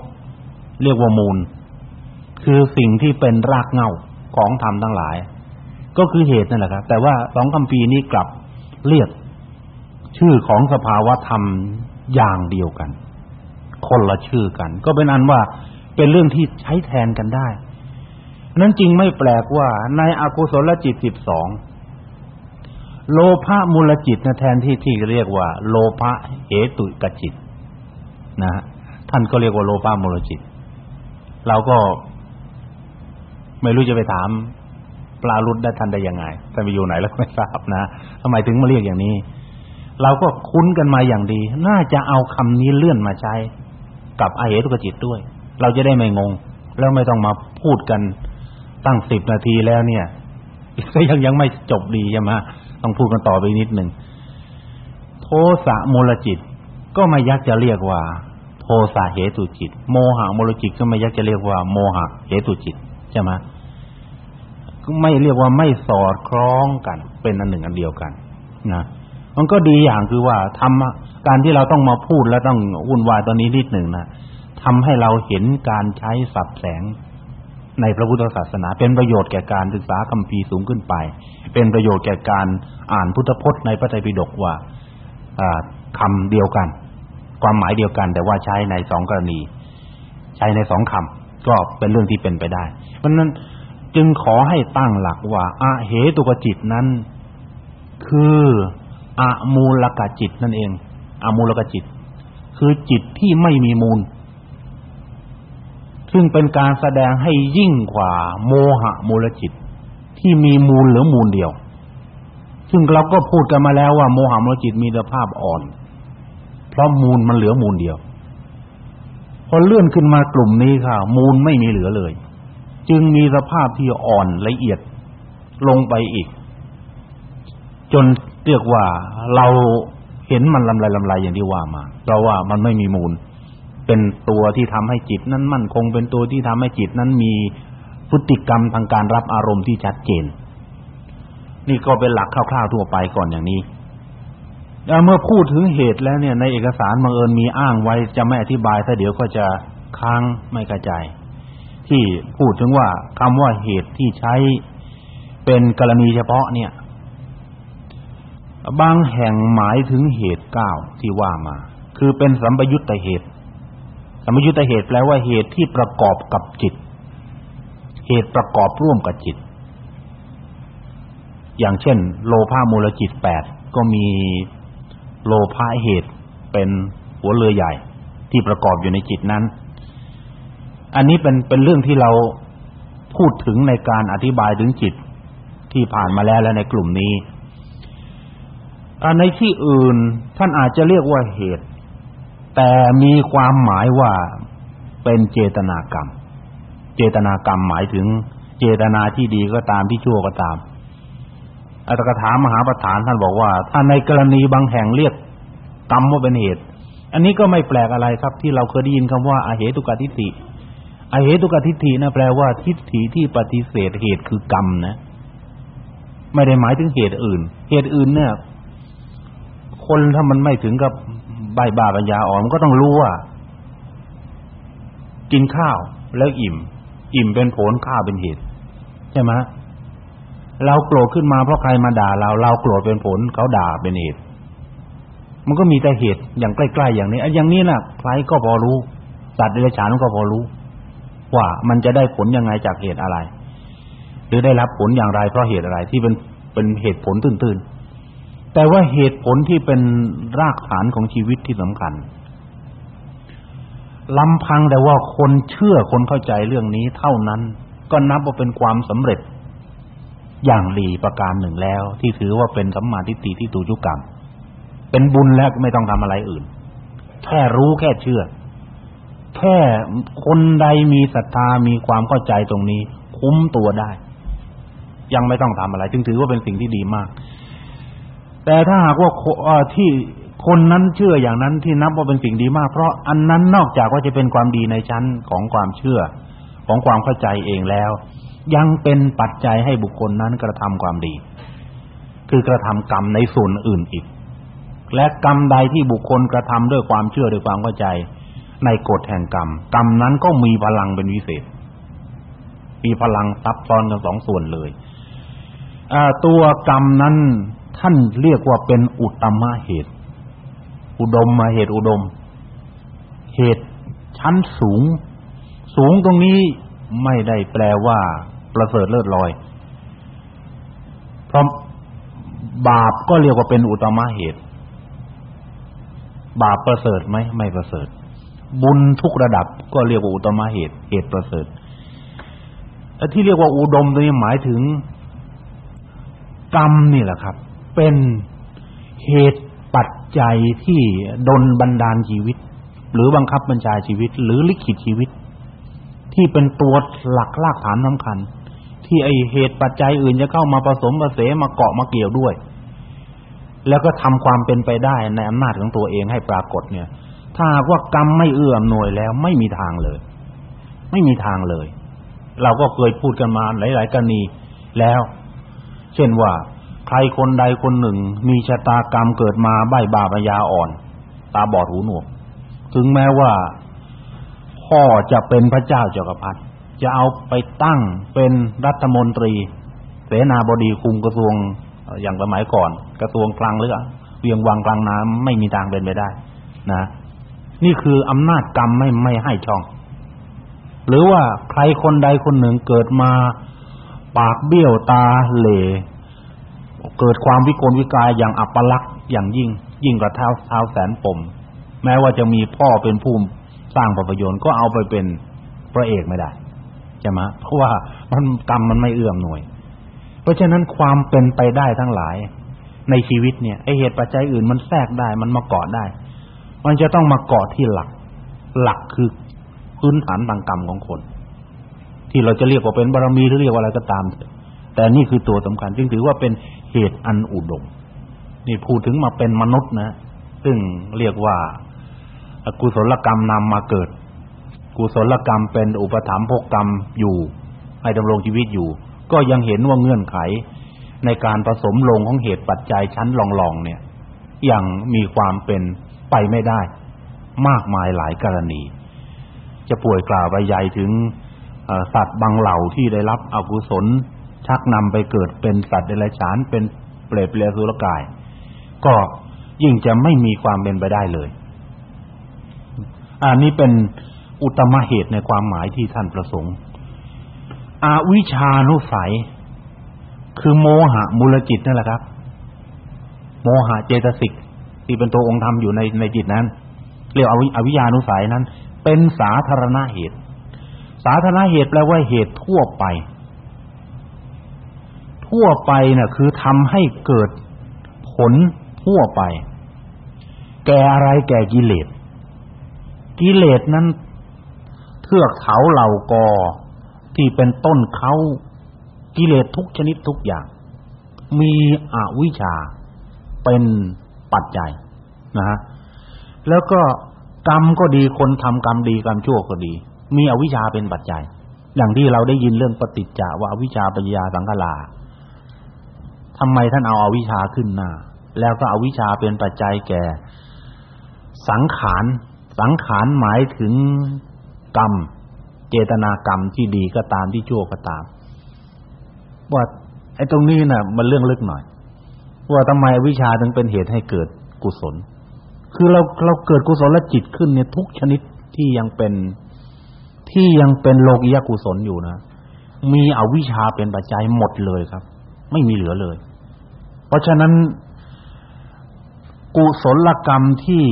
เรียกว่ามูล คือสิ่งที่เป็นรากเหง้า ของธรรมทั้งหลาย ก็คือเหตุนั่นแหละครับ แต่ว่าสองคำปีนี้กลับเรียกชื่อของสภาวะธรรมอย่างเดียวกัน คนละชื่อกัน ก็เป็นอันว่าเป็นเรื่องที่ใช้แทนกันได้นั้นจริงไม่แปลกว่าในอกุศลจิตสิบสองโลภะมูลจิตนะแทนที่ที่เรียกว่า โลภะเหตุกจิต นะท่านก็เรียกว่าโลภะมูลจิต เราก็ ไม่รู้จะไปถามปลาลุดได้ทันได้ยังไงท่านไปอยู่ไหนแล้วไม่ทราบนะทำไมถึงมาเรียกอย่างนี้ เราก็คุ้นกันมาอย่างดี น่าจะเอาคำนี้เลื่อนมาใช้กับอเหตุกจิตด้วย เราจะได้ไม่งง แล้วไม่ต้องมาพูดกันตั้งสิบนาทีแล้วเนี่ยก็ยังยังไม่จบดีใช่ไหมต้องพูดกันต่อไปนิดหนึ่งโทสะมูลจิต ก็ไม่ยักจะเรียกว่า โทสะเหตุจิต โมหะมูลจิตก็ไม่ยักจะเรียกว่า โมหะเหตุจิตใช่ไหม ไม่เรียกว่าไม่สอดคล้องกัน เป็นอันหนึ่งอันเดียวกันนะมันก็ดีอย่างคือว่าทำการที่เราต้องมาพูดแล้วต้องวุ่นวายตอนนี้นิดหนึ่งนะทำให้เราเห็นการใช้สับแสงในพระพุทธศาสนา เป็นประโยชน์แก่การศึกษาคัมภีร์สูงขึ้นไป เป็นประโยชน์แก่การอ่านพุทธพจน์ในพระไตรปิฎกว่าคำเดียวกัน ความหมายเดียวกัน แต่ว่าใช้ในสองกรณี ใช้ในสองคำก็เป็นเรื่องที่เป็นไปได้ เพราะนั้น จึงขอให้ตั้งหลักว่าอาเหตุกจิตนั้น คืออะมูลกจิตนั่นเองอะมูลกจิต คือจิตที่ไม่มีมูล ซึ่งเป็นการแสดงให้ยิ่งกว่า โมหะมูลจิต ที่มีมูลหรือมูลเดียว ซึ่งเราก็พูดกันมาแล้วว่าโมหะมูลจิตมีสภาพอ่อน เพราะมูลมันเหลือมูลเดียวพอเลื่อนขึ้นมากลุ่มนี้ค่ะ มูลไม่มีเหลือเลย จึงมีสภาพที่อ่อนละเอียดลงไปอีก จนเรียกว่าเราเห็นมันลำลายลำลายอย่างที่ว่ามาเพราะว่ามันไม่มีมูล เป็นตัวที่ทำให้จิตนั้นมั่นคงเป็นตัวที่ทำให้จิตนั้นมีพฤติกรรมทางการรับอารมณ์ที่ชัดเจน นี่ก็เป็นหลักคร่าวๆทั่วไปก่อนอย่างนี้เมื่อพูดถึงเหตุแล้วเนี่ยในเอกสารบังเอิญมีอ้างไว้จะไม่อธิบายถ้าเดี๋ยวก็จะค้างไม่กระจาย ที่พูดถึงว่าคำว่าเหตุที่ใช้เป็นกรณีเฉพาะเนี่ย บางแห่งหมายถึงเหตุเก้าที่ว่ามา คือเป็นสัมปยุตตเหตุ สัมยุตเหตุแปลว่าเหตุที่ประกอบกับจิต เหตุประกอบร่วมกับจิต อย่างเช่น โลภะมูลจิตแปดก็มีโลภะเหตุเป็นหัวเรือใหญ่ที่ประกอบอยู่ในจิตนั้น อันนี้เป็นเป็นเรื่องที่เราพูดถึงในการอธิบายถึงจิตที่ผ่านมาแล้วและในกลุ่มนี้ในที่อื่นท่านอาจจะเรียกว่าเหตุ แต่มีความหมายว่าเป็นเจตนากรรม เจตนากรรมหมายถึงเจตนาที่ดีก็ตามที่ชั่วก็ตามอัตถกถามหาประธานท่านบอกว่า ถ้าในกรณีบางแห่งเรียกกรรมว่าเป็นเหตุ อันนี้ก็ไม่แปลกอะไรครับ ที่เราเคยได้ยินคำว่าอาเหตุกทิฏฐิ อเหตุกทิฏฐินะแปลว่าทิฏฐิที่ปฏิเสธเหตุคือกรรมนะไม่ได้หมายถึงเหตุอื่น เหตุอื่นเนี่ย คนถ้ามันไม่ถึงกับใบบาปัญญาอ่อนมันก็ต้องรู้ว่า กินข้าวแล้วอิ่ม อิ่มเป็นผลข้าวเป็นเหตุ ใช่ไหมเราโกรธขึ้นมาเพราะใครมาด่าเรา เราโกรธเป็นผลเขาด่าเป็นเหตุ มันก็มีแต่เหตุอย่างใกล้ๆอย่างนี้อย่างนี้น่ะใครก็พอรู้สัตว์เดรัจฉานก็พอรู้ ว่ามันจะได้ผลยังไงจากเหตุอะไร หรือได้รับผลอย่างไรเพราะเหตุอะไรที่เป็นเป็นเหตุผลตื่นๆ แต่ว่าเหตุผลที่เป็นรากฐานของชีวิตที่สำคัญลำพังแต่ว่าคนเชื่อคนเข้าใจเรื่องนี้เท่านั้น ก็นับว่าเป็นความสำเร็จ อย่างดีประการหนึ่งแล้ว ที่ถือว่าเป็นสัมมาทิฏฐิที่ตูจุกรรม เป็นบุญแล้วไม่ต้องทำอะไรอื่น แค่รู้แค่เชื่อ แค่คนใดมีศรัทธามีความเข้าใจตรงนี้ คุ้มตัวได้ ยังไม่ต้องทำอะไร จึงถือว่าเป็นสิ่งที่ดีมาก แต่ถ้าหากว่าที่คนนั้นเชื่ออย่างนั้นที่นับว่าเป็นสิ่งดีมาก เพราะอันนั้นนอกจากว่าจะเป็นความดีในชั้นของความเชื่อ ของความเข้าใจเองแล้ว ยังเป็นปัจจัยให้บุคคลนั้นกระทำความดี คือกระทำกรรมในส่วนอื่นอีก และกรรมใดที่บุคคลกระทำด้วยความเชื่อด้วยความเข้าใจ ในกฎแห่งกรรม กรรมนั้นก็มีพลังเป็นวิเศษ มีพลังซับซ้อนกันสองส่วนเลยตัวกรรมนั้นท่านเรียกว่าเป็นอุตตมะเหตุ อุดมมาเหตุอุดม เหตุชั้นสูง สูงตรงนี้ไม่ได้แปลว่า ประเสริฐเลิศลอยเพราะบาปก็เรียกว่าเป็นอุตมะเหตุ บาปประเสริฐไหมไม่ประเสริฐ บุญทุกระดับก็เรียกว่าอุตมะเหตุเหตุประเสริฐที่เรียกว่าอุดมตัวนี้หมายถึงกรรมนี่แหละครับ เป็นเหตุปัจจัยที่ดลบันดาลชีวิต หรือบังคับบัญชาชีวิต หรือลิขิตชีวิต ที่เป็นตัวหลักรากฐานสำคัญ ที่ไอเหตุปัจจัยอื่นจะเข้ามาผสมผสมมาเกาะมาเกี่ยวด้วย แล้วก็ทำความเป็นไปได้ในอำนาจของตัวเองให้ปรากฏเนี่ย ถ้าว่ากรรมไม่เอื้ออำนวยแล้ว ไม่มีทางเลย ไม่มีทางเลย เราก็เคยพูดกันมาหลาย ๆกรณีแล้ว เช่นว่าใครคนใดคนหนึ่ง มีชะตากรรมเกิดมาใบบาปยาอ่อน ตาบอดหูหนวก ถึงแม้ว่าพ่อจะเป็นพระเจ้าจักรพรรดิจะเอาไปตั้งเป็นรัฐมนตรี เสนาบดีคุมกระทรวงอย่างสมัยก่อน กระทรวงคลังหรือเวียงวังกลางน้ำไม่มีทางเป็นไปได้ นะ นี่คืออำนาจกรรมไม่ไม่ให้ช่อง หรือว่าใครคนใดคนหนึ่งเกิดมาปากเบี้ยวตาเหล่เกิดความวิกลวิกายอย่างอัปลักษณ์อย่างยิ่ง ยิ่งกว่าเท้าเท้าแสนปม แม้ว่าจะมีพ่อเป็นผู้สร้างภาพยนตร์ก็เอาไปเป็นพระเอกไม่ได้ใช่ไหมเพราะว่ามันกรรมมันไม่เอื้อมหน่วย เพราะฉะนั้นความเป็นไปได้ทั้งหลาย ในชีวิตเนี่ยไอเหตุปัจจัยอื่นมันแทรกได้มันมาเกาะได้ มันจะต้องมาเกาะที่หลัก หลักคือพื้นฐานทางกรรมของคน ที่เราจะเรียกว่าเป็นบารมีหรือเรียกว่าอะไรก็ตาม แต่นี่คือตัวสำคัญ จึงถือว่าเป็นเหตุอันอุดม นี่พูดถึงมาเป็นมนุษย์นะ ซึ่งเรียกว่ากุศลกรรมนำมาเกิด กุศลกรรมเป็นอุปถัมภกกรรมอยู่ ให้ดำรงชีวิตอยู่ ก็ยังเห็นว่าเงื่อนไขในการผสมลงของเหตุปัจจัยชั้นลองๆเนี่ย ยังมีความเป็น ไปไม่ได้ มากมายหลายกรณี จะป่วยกล่าวไปใหญ่ถึงสัตว์บางเหล่าที่ได้รับอกุศล ชักนำไปเกิดเป็นสัตว์เดรัจฉานเป็นเปรตเปลือยสุรกาย ก็ยิ่งจะไม่มีความเป็นไปได้เลยอันนี้เป็นอุตมะเหตุในความหมายที่ท่านประสงค์อาวิชานุสัย คือโมหะมูลจิตนั่นแหละครับ โมหะเจตสิก ที่เป็นตัวองค์ธรรมอยู่ในในจิตนั้น เรียกอวิอวิญานุสัยนั้น เป็นสาธารณเหตุ สาธารณเหตุแปลว่าเหตุทั่วไป ทั่วไปน่ะคือทำให้เกิดผลทั่วไป แก่อะไรแก่กิเลสกิเลสนั้นเทือกเขาเหล่ากอที่เป็นต้นเขากิเลสทุกชนิดทุกอย่าง มีอวิชชาเป็น ปัจจัยนะฮะแล้วก็กรรมก็ดีคนทำกรรมดีกรรมชั่วก็ดี มีอวิชชาเป็นปัจจัย อย่างที่เราได้ยินเรื่องปฏิจจาว่าอวิชชาปัญญาสังขารทำไมท่านเอาอาวิชชาขึ้นหน้า แล้วก็อวิชชาเป็นปัจจัยแก่ สังขารสังขารหมายถึงกรรม เจตนากรรมที่ดีก็ตามที่ชั่วก็ตามว่าไอ้ตรงนี้น่ะ มันเรื่องลึกหน่อย ว่าทำไมวิชาถึงเป็นเหตุให้เกิดกุศล คือเราเราเกิดกุศลและจิตขึ้นเนี่ยทุกชนิดที่ยังเป็นที่ยังเป็นโลกียกุศลอยู่นะ มีอวิชชาเป็นปัจจัยหมดเลยครับ ไม่มีเหลือเลย เพราะฉะนั้น กุศลกรรมที่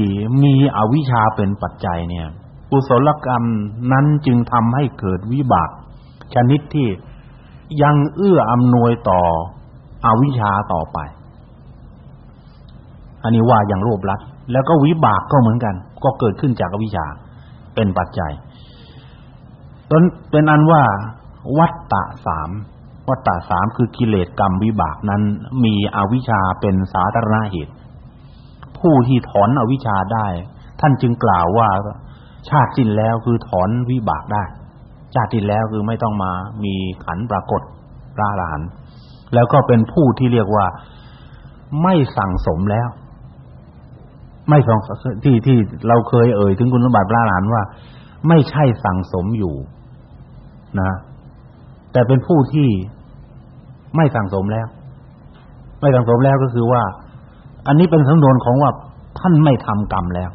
มีอวิชชาเป็นปัจจัยเนี่ย กุศลกรรมนั้นจึงทำให้เกิดวิบาก ชนิดที่ยังเอื้ออำนวยต่ออวิชชาต่อไป อันนี้ว่าอย่างรวบลัดแล้วก็วิบากก็เหมือนกัน ก็เกิดขึ้นจากอวิชชาเป็นปัจจัยตนเป็นอันว่า วัตตะสามวัตตะสามคือกิเลสกรรมวิบากนั้น มีอวิชชาเป็นสาธารณเหตุ ผู้ที่ถอนอวิชชาได้ ท่านจึงกล่าวว่า ชาติสิ้นแล้วคือถอนวิบากได้ ชาติสิ้นแล้วคือไม่ต้องมามีขันปรากฏพระอรหันต์แล้วก็เป็นผู้ที่เรียกว่าไม่สั่งสมแล้ว ไม่ส่งที่ที่เราเคยเอ่ยถึงคุณสมบัติพระอรหันต์ว่า ไม่ใช่สั่งสมอยู่นะ แต่เป็นผู้ที่ไม่สั่งสมแล้ว ไม่สั่งสมแล้วก็คือว่า อันนี้เป็นสำนวนของว่าท่านไม่ทำกรรมแล้ว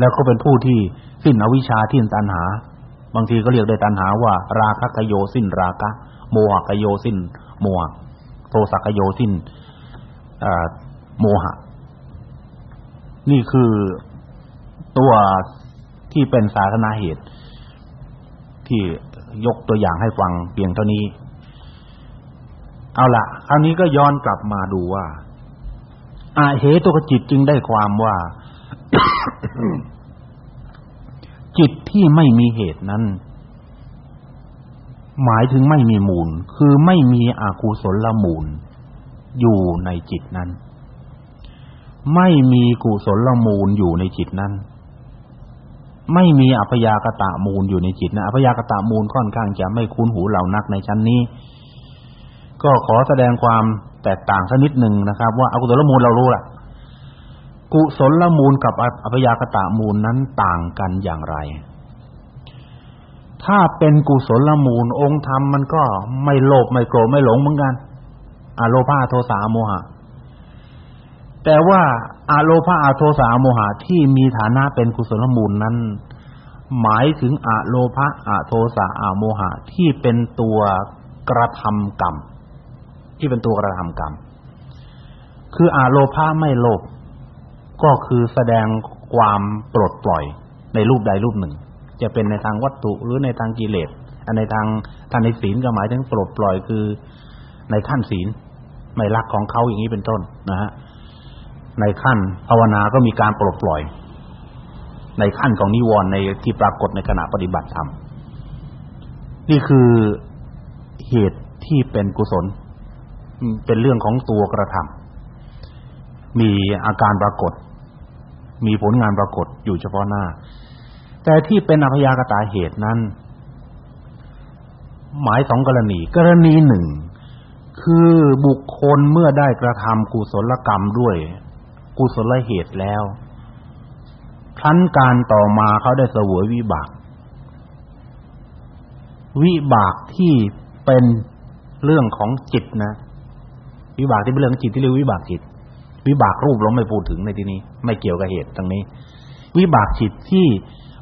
แล้วก็เป็นผู้ที่สิ้นอวิชชาทิ้นตัณหา บางทีก็เรียกได้ตัณหาว่า ราคะกโยสิ้นราคะโมหะกโยสิ้นโมหะโทสะกโยสิ้นโมหะ นี่คือตัวที่เป็นสาธารณเหตุ ที่ยกตัวอย่างให้ฟังเพียงเท่านี้ เอาละคราวนี้ก็ย้อนกลับมาดูว่าอาเหตุกจิตจึงได้ความว่า จิตที่ไม่มีเหตุนั้น หมายถึงไม่มีมูล คือไม่มีอากุศลมูล อยู่ในจิตนั้น ไม่มีกุศลมูลอยู่ในจิตนั้น ไม่มีอัพยากตะมูลอยู่ในจิตนะอัพยากตะมูลค่อนข้างจะไม่คุ้นหูเหล่านักในชั้นนี้ ก็ขอแสดงความแตกต่างสักนิดหนึ่งนะครับ ว่าอกุศลมูลเรารู้ละกุศลมูลกับอัพยากตะมูลนั้นต่างกันอย่างไร ถ้าเป็นกุศลมูลองค์ธรรมมันก็ไม่โลภไม่โกรธไม่หลงเหมือนกันอโลภะโทสะโมหะ แต่ว่าอโลภะโทสะโมหะที่มีฐานะเป็นกุศลมูลนั้น หมายถึงอโลภะอโทสะอโมหะที่เป็นตัวกระทำกรรม ที่เป็นตัวกระทำกรรม คืออโลภะไม่โลภก็คือแสดงความปลดปล่อยในรูปใดรูปหนึ่ง จะเป็นในทางวัตถุหรือในทางกิเลสอันในทางทางในศีลก็หมายถึงปลดปล่อยคือในขั้นศีลไม่รักของเขาอย่างนี้เป็นต้นนะฮะ ในขั้นภาวนาก็มีการปลดปล่อย ในขั้นของนิวรณ์ในที่ปรากฏในขณะปฏิบัติธรรมนี่คือเหตุที่เป็นกุศล เป็นเรื่องของตัวกระทำมีอาการปรากฏ มีผลงานปรากฏอยู่เฉพาะหน้า แต่ที่เป็นอภยากตาเหตุนั้น หมายสองกรณี กรณีหนึ่งคือบุคคลเมื่อได้กระทำกุศลกรรมด้วย กุศลเหตุแล้วครั้นการต่อมาเขาได้เสวยวิบาก วิบากที่เป็นเรื่องของจิตนะ วิบากที่เป็นเรื่องจิตที่เรียกวิบากจิต วิบากรูปเราไม่พูดถึงในที่นี้ ไม่เกี่ยวกับเหตุตรงนี้ วิบากจิตที่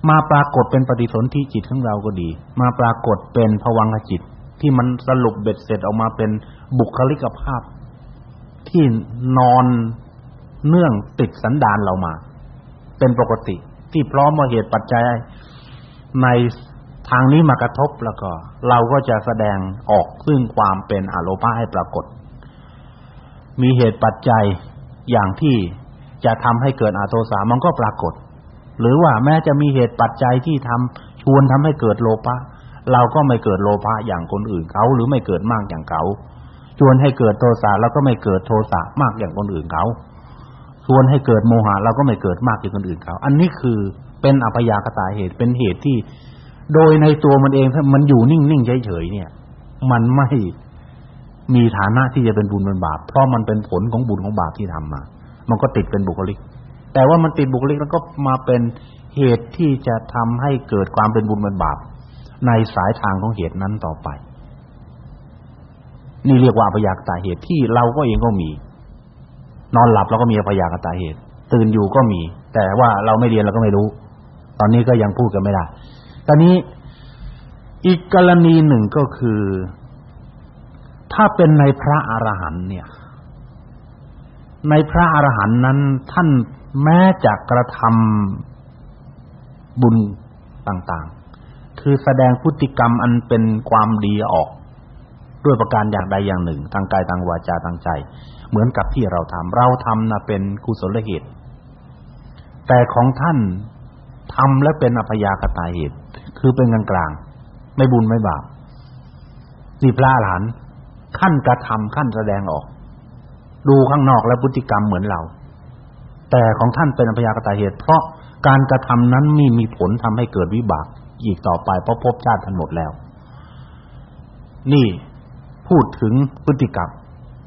มาปรากฏเป็นปฏิสนธิจิตของเราก็ดี มาปรากฏเป็นภวังคจิต ที่มันสรุปเบ็ดเสร็จออกมาเป็นบุคลิกภาพ ที่นอน เนื่องติดสันดานเรามา เป็นปกติที่พร้อมมาเหตุปัจจัยในทางนี้มากระทบแล้วก็ เราก็จะแสดงออกซึ่งความเป็นอโลภะให้ปรากฏ มีเหตุปัจจัยอย่างที่จะทำให้เกิดอาโทสามันก็ปรากฏ หรือว่าแม้จะมีเหตุปัจจัยที่ทำชวนทำให้เกิดโลภะเราก็ไม่เกิดโลภะอย่างคนอื่นเขาหรือไม่เกิดมากอย่างเขาชวนให้เกิดโทสะเราก็ไม่เกิดโทสะมากอย่างคนอื่นเขา ชวนให้เกิดโมหะเราก็ไม่เกิดมากอย่าคนอื่นเขาอันนี้คือเป็นอัพยากตาเหตุเป็นเหตุที่ โดยในตัวมันเองถ้ามันอยู่นิ่งๆเฉยๆเนี่ย มันไม่มีฐานะที่จะเป็นบุญเป็นบาปเพราะมันเป็นผลของบุญของบาปที่ทำมา มันก็ติดเป็นบุคลิก แต่ว่ามันติดบุคลิกแล้วก็มาเป็นเหตุที่จะทำให้เกิดความเป็นบุญเป็นบาปในสายทางของเหตุนั้นต่อไป นี่เรียกว่าอัพยากตาเหตุที่เราก็เองก็มี นอนหลับเราก็มีอัพยากตาเหตุ ตื่นอยู่ก็มี แต่ว่าเราไม่เรียนเราก็ไม่รู้ ตอนนี้ก็ยังพูดกันไม่ได้ตอนนี้อีกกรณีหนึ่งก็คือ ถ้าเป็นในพระอรหันต์เนี่ย ในพระอรหันต์นั้น ท่านแม้จะกระทำบุญต่าง ๆ คือแสดงพฤติกรรมอันเป็นความดีออก ด้วยประการอย่างใดอย่างหนึ่ง ทางกายทางวาจาทางใจ เหมือนกับที่เราทำเราทำนะเป็นกุศลเหตุ แต่ของท่านทำและเป็นอัพยากตาเหตุ คือเป็นกลางกลางไม่บุญไม่บาปนี่พระอรหันขั้นกระทำขั้นแสดงออก ดูข้างนอกแล้วพฤติกรรมเหมือนเรา แต่ของท่านเป็นอัพยากตาเหตุ เพราะการกระทำนั้นมีมีผลทำให้เกิดวิบากอีกต่อไปเพราะภพชาติท่านหมดแล้ว นี่ พูดถึงพฤติกรรม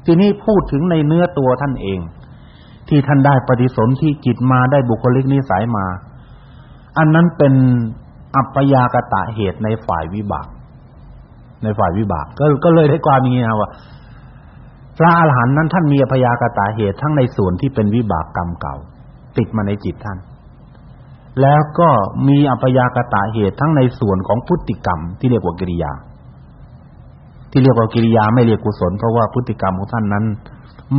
ทีนี้พูดถึงในเนื้อตัวท่านเอง ที่ท่านได้ปฏิสนธิจิตมาได้บุคลิกนิสัยมา อันนั้นเป็นอัปยากตะเหตุในฝ่ายวิบาก ในฝ่ายวิบาก ก็ก็เลยได้ความนี้นะว่าพระอรหันต์นั้นท่านมีอัปยากตะเหตุทั้งในส่วนที่เป็นวิบากกรรมเก่า ติดมาในจิตท่าน แล้วก็มีอัปยากตะเหตุทั้งในส่วนของพฤติกรรมที่เรียกว่ากิริยา ที่เรียกว่ากิริยาไม่เรียกกุศลเพราะว่าพฤติกรรมของท่านนั้น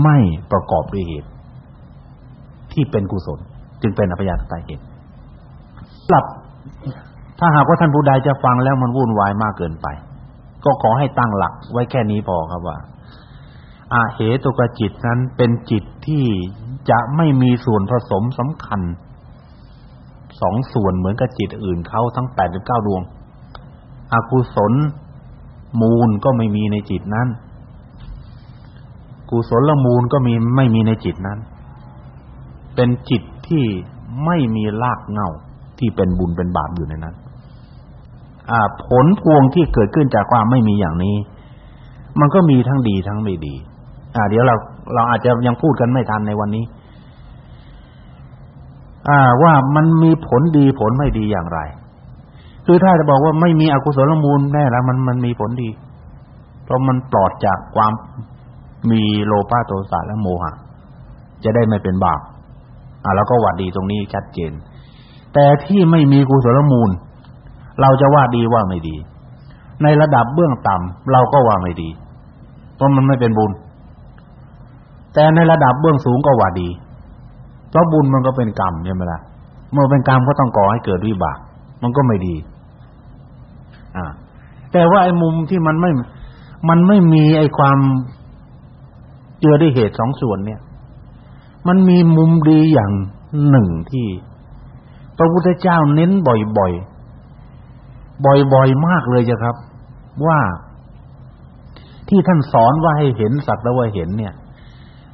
ไม่ประกอบด้วยเหตุที่เป็นกุศล จึงเป็นอัปยากตะเหตุหรับ ถ้าหากว่าท่านผู้ใดจะฟังแล้วมันวุ่นวายมากเกินไป ก็ขอให้ตั้งหลักไว้แค่นี้พอครับว่าอาเหตุกจิตนั้นเป็นจิตที่จะไม่มีส่วนผสมสำคัญสองส่วนเหมือนกับจิตอื่นเขาทั้งแปดสิบเก้าดวง อกุศล มูลก็ไม่มีในจิตนั้น กุศลมูลก็มีไม่มีในจิตนั้น เป็นจิตที่ไม่มีรากเหง้าที่เป็นบุญเป็นบาปอยู่ในนั้น อ่า ผลพวงที่เกิดขึ้นจากความไม่มีอย่างนี้ มันก็มีทั้งดีทั้งไม่ดี อ่า เดี๋ยวเราเราอาจจะยังพูดกันไม่ทันในวันนี้ อ่า ว่ามันมีผลดีผลไม่ดีอย่างไร คือถ้าจะบอกว่าไม่มีอกุศลมูลแน่แล้วมันมันมีผลดี เพราะมันปลอดจากความมีโลภะโทสะและโมหะ จะได้ไม่เป็นบาปอ่าแล้วก็วัดดีตรงนี้ชัดเจน แต่ที่ไม่มีกุศลมูล เราจะว่าดีว่าไม่ดี ในระดับเบื้องต่ำเราก็ว่าไม่ดี เพราะมันไม่เป็นบุญ แต่ในระดับเบื้องสูงก็ว่าดีเพราะบุญมันก็เป็นกรรมใช่ไหมล่ะเมื่อเป็นกรรมก็ต้องก่อให้เกิดวิบาก มันก็ไม่ดี อ่า แต่ว่าไอ้มุมที่มันไม่ มันไม่มีไอ้ความเจือด้วยเหตุสองส่วนเนี่ย มันมีมุมดีอย่างหนึ่งที่พระพุทธเจ้าเน้นบ่อยๆ บ่อยๆ มากเลยจ้ะครับ ว่าที่ท่านสอนว่าให้เห็นสักแต่ว่าเห็นเนี่ย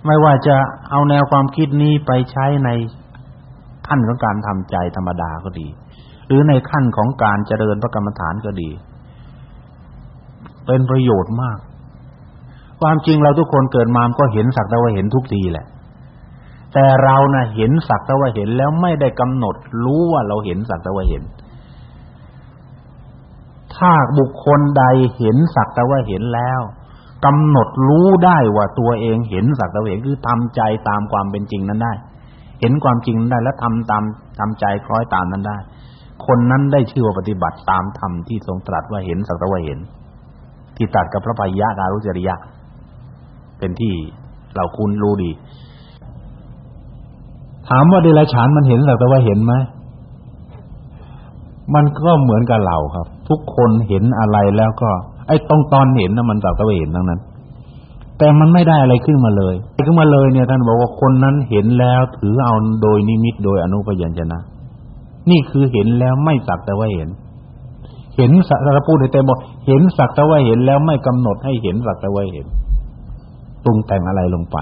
ไม่ว่าจะเอาแนวความคิดนี้ไปใช้ในขั้นของการทำใจธรรมดาก็ดี หรือในขั้นของการเจริญพระกรรมฐานก็ดี เป็นประโยชน์มาก ความจริงเราทุกคนเกิดมาก็เห็นสักแต่ว่าเห็นทุกทีแหละ แต่เรานะ่ะเห็นสักแต่ว่าเห็นแล้วไม่ได้กำหนด รู้ว่าเราเห็นสักแต่ว่าเห็น ถ้าบุคคลใดเห็นสักแต่ว่าเห็นแล้วกำหนดรู้ได้ว่าตัวเองเห็นสักแต่ว่าเห็นคือทำใจตามความเป็นจริงนั้นได้ เห็นความจริงนั้นได้ และทำตามทำใจคล้อยตามนั้นได้ คนนั้นได้ชื่อว่าปฏิบัติตามธรรมที่ทรงตรัสว่าเห็นสักแต่ว่าเห็น ที่ตัดกับพระปายะดารุจริยะ เป็นที่เราคุณรู้ดี ถามว่าเดรัจฉานมันเห็นแต่ว่าเห็นไหมมันก็เหมือนกับเราครับ ทุกคนเห็นอะไรแล้วก็ ไอ้ตรงตอนเห็นนะมันแต่ว่าเห็นทั้งนั้น แต่มันไม่ได้อะไรขึ้นมาเลยขึ้นมาเลยเนี่ยท่านบอกว่าคนนั้นเห็นแล้วถือเอาโดยนิมิตโดยอนุพยัญชนะ นี่คือเห็นแล้วไม่สักแต่ว่าเห็น เห็นสักแต่พูดให้เต็มบอกเห็นสักแต่ว่าเห็นแล้วไม่กำหนดให้เห็นสักแต่ว่าเห็นปรุงแต่งอะไรลงไป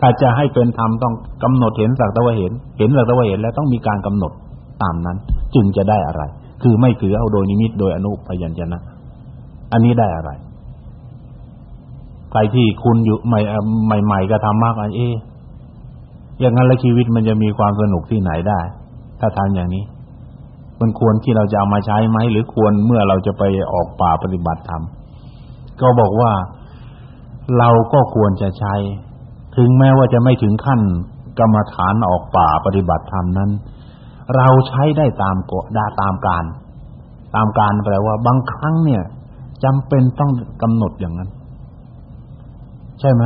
ถ้าจะให้เป็นธรรมต้องกำหนดเห็นสักแต่ว่าเห็น เห็นสักแต่ว่าเห็นแล้วต้องมีการกำหนดตามนั้น จึงจะได้อะไร คือไม่ถือเอาโดยนิมิตโดยอนุพยัญชนะ อันนี้ได้อะไรใครที่คุณอยู่ใหม่ใหม่ๆก็ทำมากอันเอ๊ะอย่างนั้นแล้วชีวิตมันจะมีความสนุกที่ไหนได้ ถ้าทำอย่างนี้ มันควรที่เราจะเอามาใช้ไหมหรือควรเมื่อเราจะไปออกป่าปฏิบัติธรรมก็บอกว่าเราก็ควรจะใช้ ถึงแม้ว่าจะไม่ถึงขั้นกรรมฐานออกป่าปฏิบัติธรรมนั้น เราใช้ได้ตามกฎดาตามการ ตามการแปลว่าบางครั้งเนี่ยจำเป็นต้องกำหนดอย่างนั้น ใช่ไหม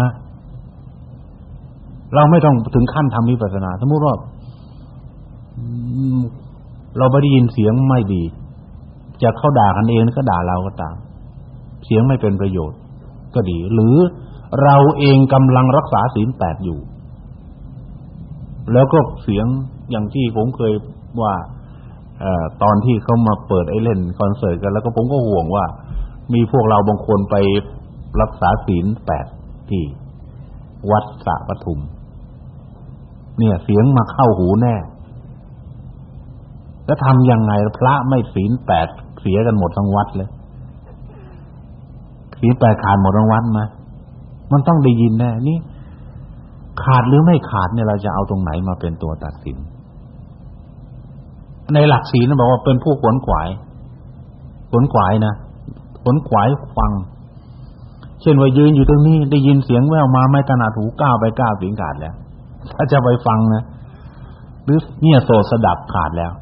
เราไม่ต้องถึงขั้นทำวิปัสสนา สมมติว่า เราไม่ได้ยินเสียงไม่ดีจะเข้าด่ากันเองก็ด่าเราก็ตาม เสียงไม่เป็นประโยชน์ ก็ดี หรือเราเองกำลังรักษาศีลแปดอยู่ แล้วก็เสียงอย่างที่ผมเคยว่าอตอนที่เขามาเปิดไอ้เล่นคอนเสิร์ตกันแล้วก็ผมก็ห่วงว่า มีพวกเราบางคนไปรักษาศีลแปดที่วัดสระปทุม เนี่ย เสียงมาเข้าหูแน่ แล้วทำยังไงพระไม่ศีลแปดเสียกันหมดทั้งวัดเลยศีลแปดขาดหมดทั้งวัดมามันต้องได้ยินแน่นี่ขาดหรือไม่ขาดเนี่ยเราจะเอาตรงไหนมาเป็นตัวตัดสิน ในหลักศีลบอกว่าเป็นผู้ขวนขวายขวนขวายนะขวนขวายฟัง เช่นว่ายืนอยู่ตรงนี้ ได้ยินเสียงแววมาไม่ถนัดหูก้าวไปก้าวสียงขาดแล้ว ถ้าจะไปฟังนะหรือเนี่ยโสดสดับขาดแล้ว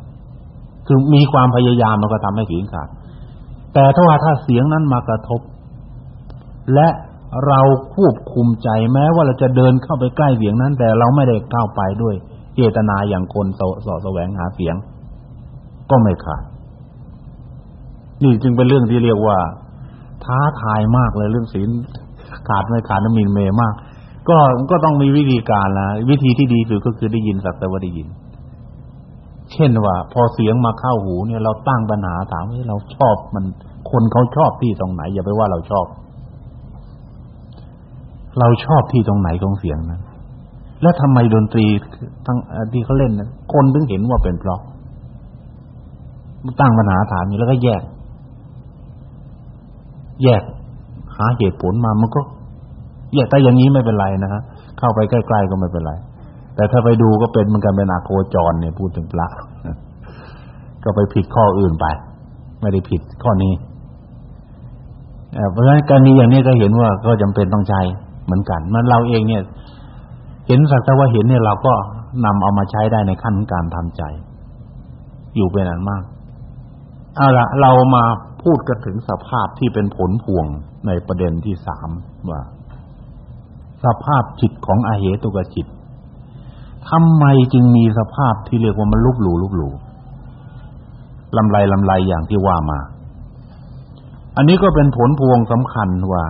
คือมีความพยายามมันก็ทำให้เสียงขาดแต่ถ้าว่าถ้าเสียงนั้นมากระทบ และเราควบคุมใจแม้ว่าเราจะเดินเข้าไปใกล้เสียงนั้น แต่เราไม่ได้เข้าไปด้วยเจตนาอย่างคนสสแสวงหาเสียง ก็ไม่ขาดนี่จึงเป็นเรื่องที่เรียกว่า ท้าทายมากเลยเรื่องศีลขาดไม่ขาดน้ำมินเมมาก ก็ก็ต้องมีวิธีการนะวิธีที่ดีสุดก็คือได้ยินสักแต่ว่าได้ยิน เช่นว่า พอเสียงมาเข้าหูเนี่ยเราตั้งปัญหาถามว่าเราชอบมันคนเขาชอบที่ตรงไหน อย่าไปว่าเราชอบ เราชอบที่ตรงไหนของเสียงนั้น แล้วทำไมดนตรีทั้งที่เขาเล่นนั้นคนถึงเห็นว่าเป็นเพราะตั้งปัญหาถามอยู่แล้วก็แยก แยก หาเหตุผลมามันก็แยกแต่อย่างนี้ไม่เป็นไรนะฮะเข้าไปใกล้ ๆ ก็ไม่เป็นไร แต่ถ้าไปดูก็เป็นมันกันเป็นอาโคจรเนี่ยพูดถึงพระก็ไปผิดข้ออื่นไป ไม่ได้ผิดข้อนี้เพราะฉะนั้นการนี้อย่างนี้ก็เห็นว่าก็จำเป็นต้องใช้เหมือนกัน มันเราเองเนี่ย เห็นสักแต่ว่าเห็นเนี่ยเราก็นำเอามาใช้ได้ในขั้นการทำใจ อยู่เป็นอันมากเอาละเรามาพูดกันถึงสภาพที่เป็นผลพวงในประเด็นที่สามว่า สภาพจิตของอาเหตุกจิต ทำไมจึงมีสภาพที่เรียกว่ามันลุกหลูลุกหลูลำไรลำไรอย่างที่ว่ามา อันนี้ก็เป็นผลพวงสำคัญว่า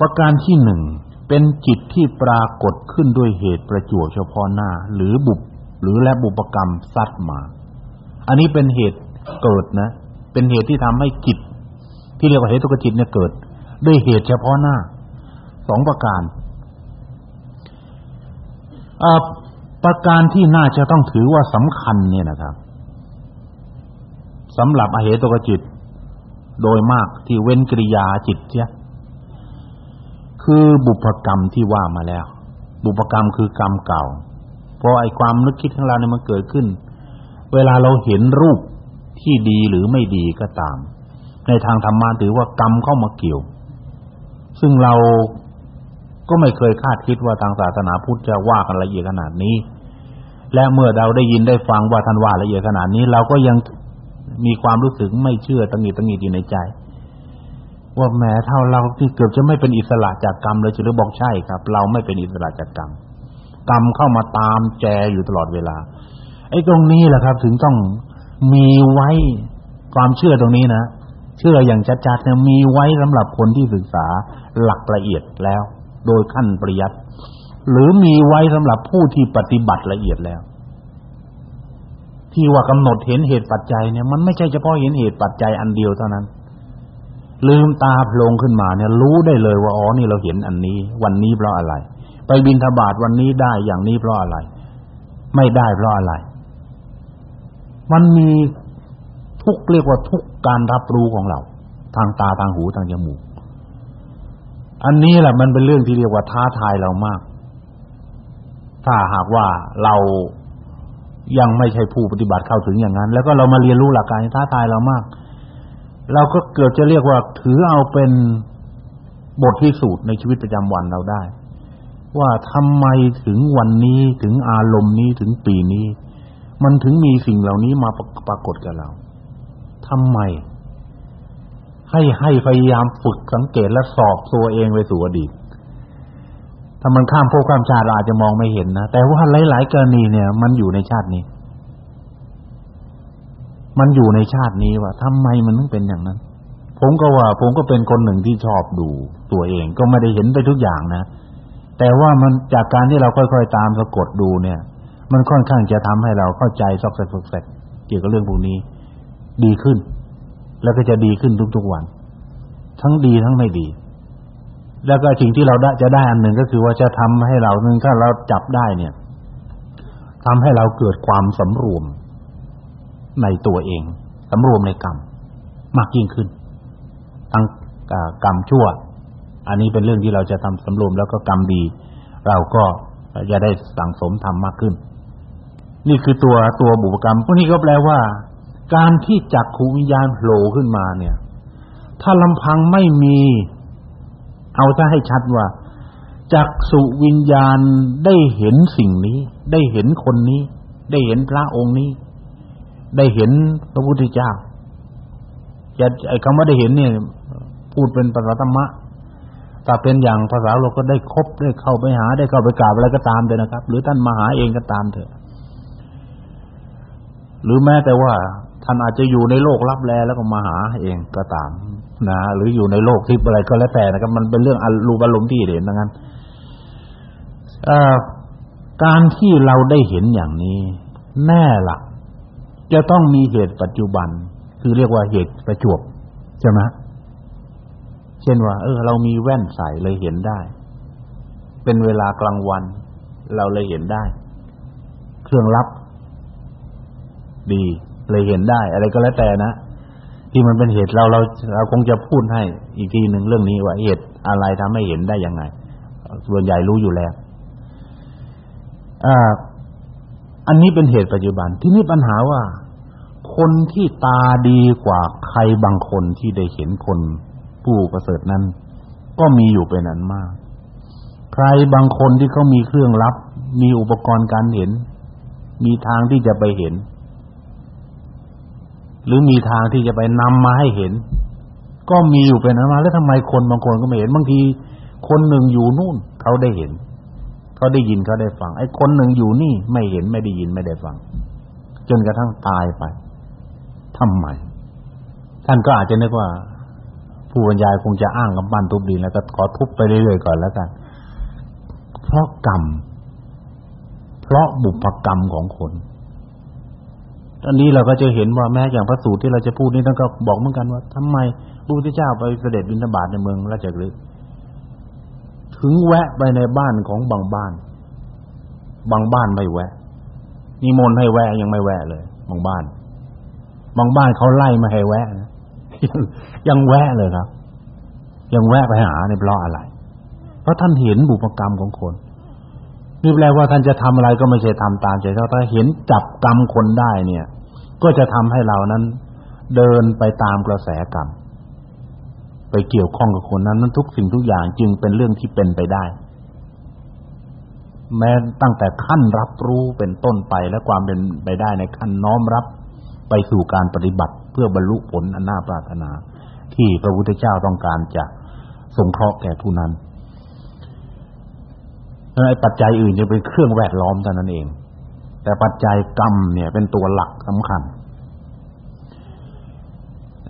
ประการที่หนึ่งเป็นจิตที่ปรากฏขึ้นด้วยเหตุประจวบเฉพาะหน้า หรือบุบหรือและบุปกรรมซัดมา อันนี้เป็นเหตุเกิดนะ เป็นเหตุที่ทำให้จิต ที่เรียกว่าเหตุตุกจิตเนี่ยเกิด ด้วยเหตุเฉพาะหน้าสองประการ ประการที่น่าจะต้องถือว่าสำคัญเนี่ยนะครับสำหรับอเหตุกจิต โดยมากที่เว้นกิริยาจิตเนี่ยคือบุพกรรมที่ว่ามาแล้ว บุพกรรมคือกรรมเก่า เพราะไอ้ความนึกคิดของเราเนี่ยมันเกิดขึ้น เวลาเราเห็นรูปที่ดีหรือไม่ดีก็ตาม ในทางธรรมะถือว่ากรรมเข้ามาเกี่ยว ซึ่งเรา ก็ไม่เคยคาดคิดว่าทางศาสนาพุทธจะว่ากันละเอียดขนาดนี้ และเมื่อเราได้ยินได้ฟังว่าท่านว่าละเอียดขนาดนี้ เราก็ยังมีความรู้สึกไม่เชื่อตังหิดตังหิดอยู่ในใจ ว่าแม้เท่าเราที่เกือบจะไม่เป็นอิสระจากกรรมเลยจะหรือบอกใช่ครับ เราไม่เป็นอิสระจากกรรมกรรมเข้ามาตามแจอยู่ตลอดเวลา ไอ้ตรงนี้แหละครับ ถึงต้องมีไว้ความเชื่อตรงนี้นะเชื่ออย่างชัดๆเนี่ยมีไว้สำหรับคนที่ศึกษาหลักละเอียดแล้ว โดยขั้นปริยัติหรือมีไว้สำหรับผู้ที่ปฏิบัติละเอียดแล้ว ที่ว่ากำหนดเห็นเหตุปัจจัยเนี่ยมันไม่ใช่เฉพาะเห็นเหตุปัจจัยอันเดียวเท่านั้น ลืมตาโผล่ขึ้นมาเนี่ยรู้ได้เลยว่าอ๋อนี่เราเห็นอันนี้ วันนี้เพราะอะไร ไปบินทบาทวันนี้ได้อย่างนี้เพราะอะไร ไม่ได้เพราะอะไร มันมีทุกเรียกว่าทุกการรับรู้ของเรา ทางตาทางหูทางจมูก อันนี้แหละมันเป็นเรื่องที่เรียกว่าท้าทายเรามาก ถ้าหากว่าเรายังไม่ใช่ผู้ปฏิบัติเข้าถึงอย่างนั้น แล้วก็เรามาเรียนรู้หลักการท้าทายเรามาก เราก็เกิดจะเรียกว่าถือเอาเป็นบทพิสูจน์ในชีวิตประจำวันเราได้ ว่าทำไมถึงวันนี้ถึงอารมณ์นี้ถึงปีนี้ มันถึงมีสิ่งเหล่านี้มาปรากฏกับเราทำไม ให้ให้พยายามฝึกสังเกตและสอบตัวเองไปสู่อดีตถ้ามันข้ามภพข้ามชาติเราอาจจะมองไม่เห็นนะแต่ว่าหลาย ๆ กรณีเนี่ย มันอยู่ในชาตินี้ มันอยู่ในชาตินี้ว่าทำไมมันถึงเป็นอย่างนั้น ผมก็ว่า ผมก็เป็นคนหนึ่งที่ชอบดูตัวเอง ก็ไม่ได้เห็นไปทุกอย่างนะแต่ว่ามันจากการที่เราค่อยๆตามสะกดดูเนี่ย มันค่อนข้างจะทำให้เราเข้าใจซอกแซกซอกแซกเกี่ยวกับเรื่องพวกนี้ ดีขึ้น แล้วก็จะดีขึ้นทุกๆวัน ทั้งดีทั้งไม่ดี แล้วก็สิ่งที่เราได้จะได้อันหนึ่งก็คือว่าจะทำให้เราหนึ่งถ้าเราจับได้เนี่ยทำให้เราเกิดความสำรวมในตัวเองสำรวมในกรรมมากยิ่งขึ้น ทั้งกรรมชั่ว อันนี้เป็นเรื่องที่เราจะทำสำรวมแล้วก็กรรมดี เราก็จะได้สั่งสมทำมากขึ้น นี่คือตัวตัวบุพกรรมพวกนี้ก็แปลว่า การที่จักขูวิญญาณโผล่ขึ้นมาเนี่ย ถ้าลำพังไม่มี เอาถ้าให้ชัดว่าจักสุวิญญาณได้เห็นสิ่งนี้ ได้เห็นคนนี้ ได้เห็นพระองค์นี้ ได้เห็นพระพุทธเจ้าจะไอ้คำว่าได้เห็นเนี่ย พูดเป็นภาษาธรรมะถ้าเป็นอย่างภาษาเราก็ได้คบได้เข้าไปหา ได้เข้าไปกราบอะไรก็ตามเถอะนะครับ หรือท่านมาหาเองก็ตามเถอะหรือแม้แต่ว่า ท่านอาจจะอยู่ในโลกลับแลแล้วก็มาหาเองก็ตามนะหรืออยู่ในโลกที่อะไรก็แล้วแต่นะครับมันเป็นเรื่องอรูปอารมณ์ที่เห็นดังนั้นการที่เราได้เห็นอย่างนี้ แน่ละจะต้องมีเหตุปัจจุบัน คือเรียกว่าเหตุประจวบใช่ไหมเช่นว่า เออ เรามีแว่นใส่เลยเห็นได้ เป็นเวลากลางวัน เราเลยเห็นได้ เครื่องรับ ดี เลยเห็นได้ อะไรก็แล้วแต่นะที่มันเป็นเหตุเราเราเราคงจะพูดให้อีกทีหนึ่งเรื่องนี้ว่าเหตุอะไรทำให้เห็นได้ยังไง ส่วนใหญ่รู้อยู่แล้วอ่าอันนี้เป็นเหตุปัจจุบัน ที่นี่ปัญหาว่า คนที่ตาดีกว่าใครบางคนที่ได้เห็นคนผู้ประเสริฐนั้น ก็มีอยู่เป็นอันมาก ใครบางคนที่เขามีเครื่องรับ มีอุปกรณ์การเห็น มีทางที่จะไปเห็น หรือมีทางที่จะไปนำมาให้เห็น ก็มีอยู่เป็นนั้นมาแล้วทำไมคนบางคนก็ไม่เห็นบางทีคนหนึ่งอยู่นู่น เขาได้เห็น เขาได้ยินเขาได้ฟัง ไอ้คนหนึ่งอยู่นี่ไม่เห็นไม่ได้ยินไม่ได้ฟัง จนกระทั่งตายไปทำไม ท่านก็อาจจะนึกว่า ผู้บรรยายคงจะอ้างกับบ้านทุบดินแล้วก็ขอทุบไปเรื่อยๆก่อนแล้วกันเพราะกรรม เพราะบุพกรรมของคน อันนี้เราก็จะเห็นว่าแม้อย่างพระสูตรที่เราจะพูดนี้ท่านก็บอกเหมือนกันว่าทำไมพระพุทธเจ้าไปเสด็จบิณฑบาตในเมืองราชกฤห์ถึงแวะไปในบ้านของบางบ้าน บางบ้านไม่แวะนิมนต์ให้แวะยังไม่แวะเลย บางบ้าน บางบ้านเขาไล่มาให้แวะนะยังแวะเลยครับ ยังแวะไปหาในเพราะอะไร เพราะท่านเห็นบุพกรรมของคน นี่แปลว่าท่านจะทำอะไรก็ไม่ใช่ทำตามใจเขาถ้าเห็นจับกรรมคนได้เนี่ย ก็จะทำให้เรานั้น เดินไปตามกระแสกรรม ไปเกี่ยวข้องกับคนนั้นนั้นทุกสิ่งทุกอย่างจึงเป็นเรื่องที่เป็นไปได้ แม้ตั้งแต่ขั้นรับรู้เป็นต้นไปและความเป็นไปได้ในขั้นน้อมรับไปสู่การปฏิบัติเพื่อบรรลุผลอันน่าปรารถนา ที่พระพุทธเจ้าต้องการจะสงเคราะห์แก่ผู้นั้น ไอ้ปัจจัยอื่นจะเป็นเครื่องแวดล้อมเท่านั้นเอง แต่ปัจจัยกรรมเนี่ยเป็นตัวหลักสำคัญ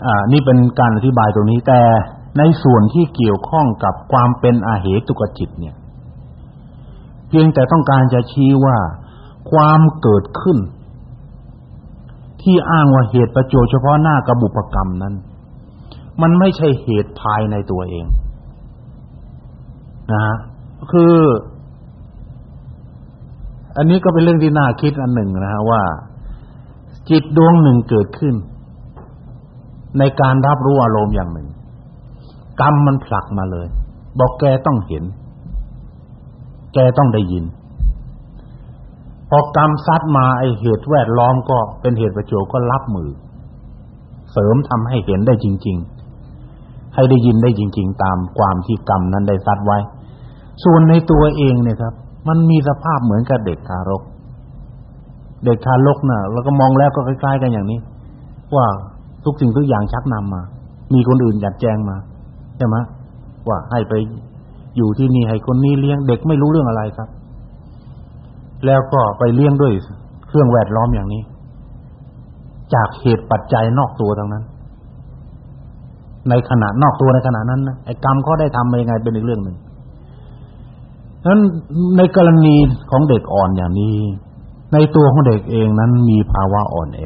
อ่า นี่เป็นการอธิบายตรงนี้ แต่ในส่วนที่เกี่ยวข้องกับความเป็นอาเหตุกจิตเนี่ย เพียงแต่ต้องการจะชี้ว่าความเกิดขึ้น ที่อ้างว่าเหตุประโยชน์เฉพาะหน้ากับบุพกรรมนั้น มันไม่ใช่เหตุภายในตัวเอง นะฮะคือ อันนี้ก็เป็นเรื่องที่น่าคิดอันหนึ่งนะฮะว่า จิตดวงหนึ่งเกิดขึ้น ในการรับรู้อารมณ์อย่างหนึ่ง กรรมมันผลักมาเลย บอกแกต้องเห็น แกต้องได้ยิน พอกรรมซัดมาไอเหตุแวดล้อมก็เป็นเหตุประโยชน์ก็รับมือ เสริมทำให้เห็นได้จริง ๆ ให้ได้ยินได้จริง ๆ ตามความที่กรรมนั้นได้ซัดไว้ ส่วนในตัวเองเนี่ยครับ มันมีสภาพเหมือนกับเด็กทารก เด็กทารกน่ะเราก็มองแล้วก็คล้ายๆกันอย่างนี้ ว่าทุกสิ่งทุกอย่างชักนำมา มีคนอื่นยัดแจงมาใช่ไหมว่าให้ไปอยู่ที่นี่ให้คนนี้เลี้ยงเด็กไม่รู้เรื่องอะไรครับ แล้วก็ไปเลี้ยงด้วยเครื่องแวดล้อมอย่างนี้ จากเหตุปัจจัยนอกตัวทั้งนั้น ในขณะนอกตัวในขณะนั้นนะไอ้กรรมเขาได้ทำมายังไงเป็นอีกเรื่องหนึ่ง นั้นในกรณีของเด็กอ่อนอย่างนี้ ในตัวของเด็กเองนั้นมีภาวะอ่อนแอ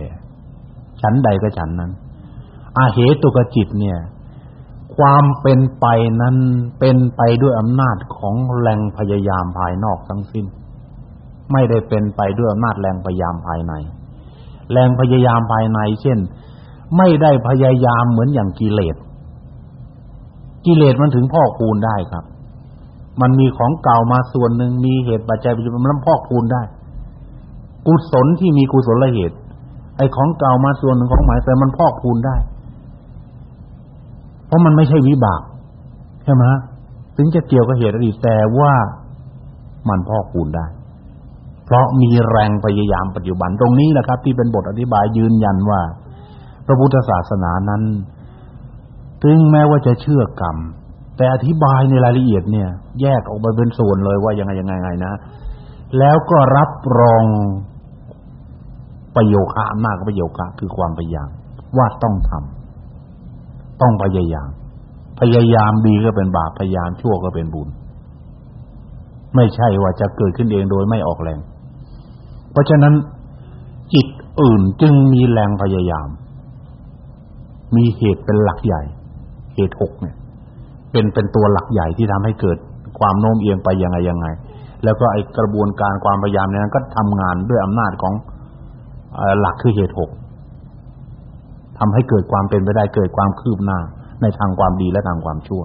ฉันใดก็ฉันนั้น อาเหตุตุกจิตเนี่ย ความเป็นไปนั้นเป็นไปด้วยอำนาจของแรงพยายามภายนอกทั้งสิ้น ไม่ได้เป็นไปด้วยอำนาจแรงพยายามภายใน แรงพยายามภายใน เช่น ไม่ได้พยายามเหมือนอย่างกิเลสกิเลสมันถึงพ่อกพูนได้ครับ มันมีของเก่ามาส่วนหนึ่งมีเหตุปัจจัยปัจจุบันมันพอกพูนได้ กุศลที่มีกุศลเหตุ ไอ้ของเก่ามาส่วนหนึ่งของหมายแต่มันพอกพูนได้ เพราะมันไม่ใช่วิบากใช่ไหมถึงจะเกี่ยวกับเหตุอดีตแต่ว่ามันพอกพูนได้ เพราะมีแรงพยายามปัจจุบันตรงนี้แหละครับ ที่เป็นบทอธิบายยืนยันว่า พระพุทธศาสนานั้น ถึงแม้ว่าจะเชื่อกรรม แต่อธิบายในรายละเอียดเนี่ย แยกออกไปเป็นส่วนเลยว่ายังไงยังไงไงนะ แล้วก็รับรองประโยคะอำนาจประโยคะคือความพยายามว่าต้องทำต้องพยายาม พยายามดีก็เป็นบาปพยายามชั่วก็เป็นบุญ ไม่ใช่ว่าจะเกิดขึ้นเองโดยไม่ออกแรง เพราะฉะนั้นจิตอื่นจึงมีแรงพยายาม มีเหตุเป็นหลักใหญ่ เหตุหกเนี่ย เป็นเป็นตัวหลักใหญ่ที่ทำให้เกิดความโน้มเอียงไปยังไงยังไง แล้วก็ไอกระบวนการความพยายามนั้นก็ทำงานด้วยอำนาจของหลักคือเหตุหกทำให้เกิดความเป็นไปได้เกิดความคืบหน้า ในทางความดีและทางความชั่ว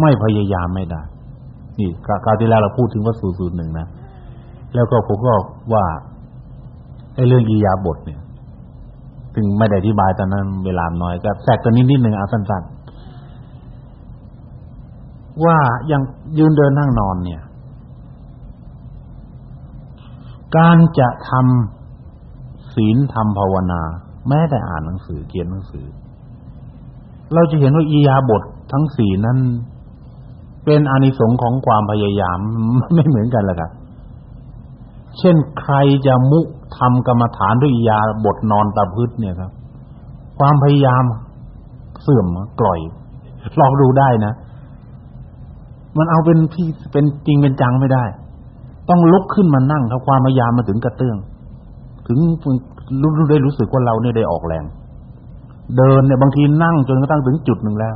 ไม่พยายามไม่ได้นี่คราวที่แล้วเราพูดถึงว่าสูตรสูตรหนึ่งนะแล้วก็ผมก็ว่าไอ้เรื่องอียาบทเนี่ยถึงไม่ได้อธิบายตอนนั้นเวลาน้อยก็แทรกตัวนี้นิดหนึ่งเอาสั้นๆ ว่ายังยืนเดินนั่งนอนเนี่ย การจะทำศีลทำภาวนา แม้แต่อ่านหนังสือเขียนหนังสือ เราจะเห็นว่าอียาบททั้งสี่นั้น เป็นอานิสงส์ของความพยายามไม่เหมือนกันละครับเช่นใครจะมุทำกรรมฐานด้วยอียาบทนอนตะพืชเนี่ยครับ ความพยายามเสื่อมกล่อยลองดูได้นะ มันเอาเป็นพี่เป็นจริงเป็นจังไม่ได้ ต้องลุกขึ้นมานั่งถ้าความพยายามมาถึงกระเตื้อง ถึงรู้ได้รู้สึกว่าเราเนี่ยได้ออกแรง เดินเนี่ยบางทีนั่งจนกระทั่งถึงจุดหนึ่งแล้ว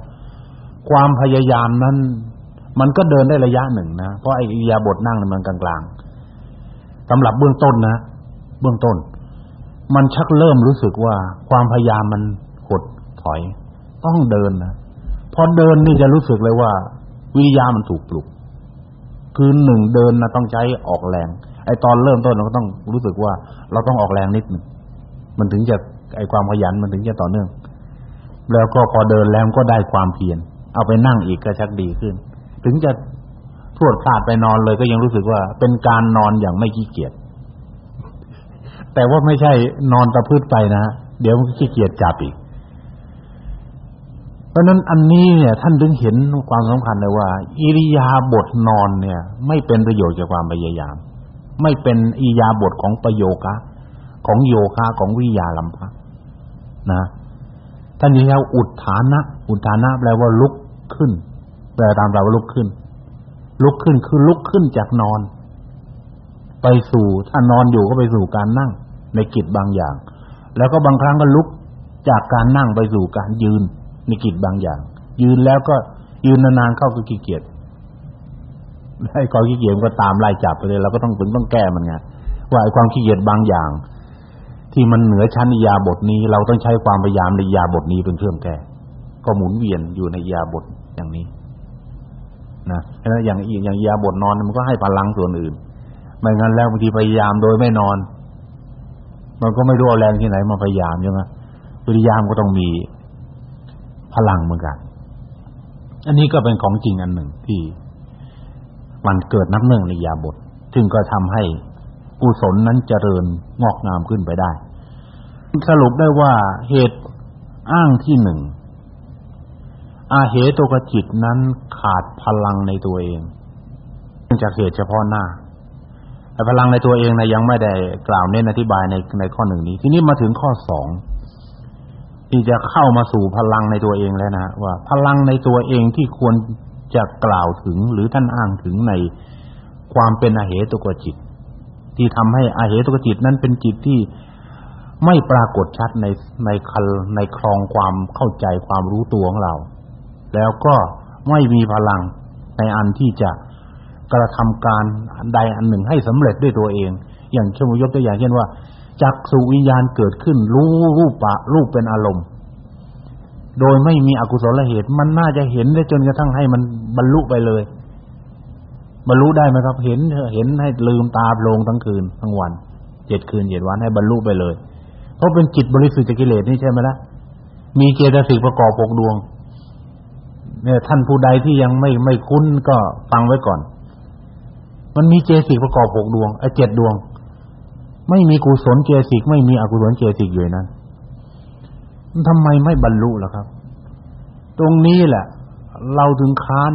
ความพยายามนั้นมันก็เดินได้ระยะหนึ่งนะเพราะไอ้ยาบทนั่งมันกลางๆสำหรับเบื้องต้นนะเบื้องต้น มันชักเริ่มรู้สึกว่าความพยายามมันหดถอย ต้องเดินนะพอเดินนี่จะรู้สึกเลยว่า วิริยามันถูกปลุก คือหนึ่งเดินนะต้องใช้ออกแรง ไอ้ตอนเริ่มต้นเราก็ต้องรู้สึกว่า เราต้องออกแรงนิดหนึ่งมันถึงจะไอ้ความขยันมันถึงจะต่อเนื่อง แล้วก็พอเดินแล้วก็ได้ความเพียรเอาไปนั่งอีกก็ชักดีขึ้น ถึงจะพรวดพลาดไปนอนเลยก็ยังรู้สึกว่า เป็นการนอนอย่างไม่ขี้เกียจแต่ว่าไม่ใช่นอนตะพืชไปนะเดี๋ยวมันขี้เกียจจับอีก เพราะนั้นอันนี้เนี่ยท่านถึงเห็นความสำคัญเลยว่า อิริยาบถนอนเนี่ย ไม่เป็นประโยชน์จากความพยายาม ไม่เป็นอิริยาบถของประโยคะ ของโยคะของวิยาลัมภะนะท่านนี้แล้วอุทธานะ อุทธานะแปลว่าลุกขึ้นแปลตามแปลว่าลุกขึ้น ลุกขึ้นคือลุกขึ้นจากนอน ไปสู่ถ้านอนอยู่ก็ไปสู่การนั่งในกิจบางอย่าง แล้วก็บางครั้งก็ลุกจากการนั่งไปสู่การยืน ในกิจบางอย่าง ยืนแล้วก็ยืนนานๆเข้าก็ขี้เกียจไอ้ความขี้เกียจก็ตามไล่จับไปเลยเราก็ต้องถึงต้องแก้มันไงว่าไอ้ความขี้เกียจบางอย่าง ที่มันเหนือชั้นยาบทนี้ เราต้องใช้ความพยายามในยาบทนี้เป็นเครื่องแก้ก็หมุนเวียนอยู่ในยาบทอย่างนี้นะแล้วอย่างอย่างยาบทนอนมันก็ให้พลังส่วนอื่นไม่งั้นแล้วบางทีพยายามโดยไม่นอน มันก็ไม่รู้เอาแรงที่ไหนมาพยายามใช่ไหมพยายามก็ต้องมี พลังเหมือนกัน อันนี้ก็เป็นของจริงอันหนึ่งที่มันเกิดนับเนื่องในยาบทซึ่งก็ทำให้กุศลนั้นเจริญงอกงามขึ้นไปได้ สรุปได้ว่าเหตุอ้างที่หนึ่งอาเหตุกจิตนั้นขาดพลังในตัวเองเนื่องจากเหตุเฉพาะหน้าแต่พลังในตัวเองนะยังไม่ได้กล่าวเน้นอธิบายในในข้อหนึ่งนี้ ทีนี้มาถึงข้อสอง ที่จะเข้ามาสู่พลังในตัวเองแล้วนะว่าพลังในตัวเองที่ควรจะกล่าวถึงหรือท่านอ้างถึงในความเป็นอาเหตุกจิต ที่ทำให้อาเหตุกจิตนั้นเป็นจิตที่ไม่ปรากฏชัดในในคันในคลองความเข้าใจความรู้ตัวของเรา แล้วก็ไม่มีพลังในอันที่จะกระทำการใดอันหนึ่งให้สำเร็จด้วยตัวเอง อย่างเช่นยกตัวอย่างเช่นว่า จักสุวิญญาณเกิดขึ้น รู้รูปะรูปเป็นอารมณ์ โดยไม่มีอกุศลเหตุ มันน่าจะเห็นได้จนกระทั่งให้มันบรรลุไปเลย บรรลุได้ไหมครับ เห็นเห็นให้ลืมตาลงทั้งคืนทั้งวันเจ็ดคืนเจ็ดวันให้บรรลุไปเลย เพราะเป็นจิตบริสุทธิ์จากกิเลสนี่ใช่ไหมล่ะมีเจตสิกประกอบหกดวง เนี่ย ท่านผู้ใดที่ยังไม่ไม่คุ้นก็ฟังไว้ก่อน มันมีเจตสิกประกอบหกดวงไอ้เจ็ดดวง ไม่มีกุศลเจสิกไม่มีอกุศลเจสิกอยู่นั้นทำไมไม่บรรลุล่ะครับ ตรงนี้แหละ เราถึงค้าน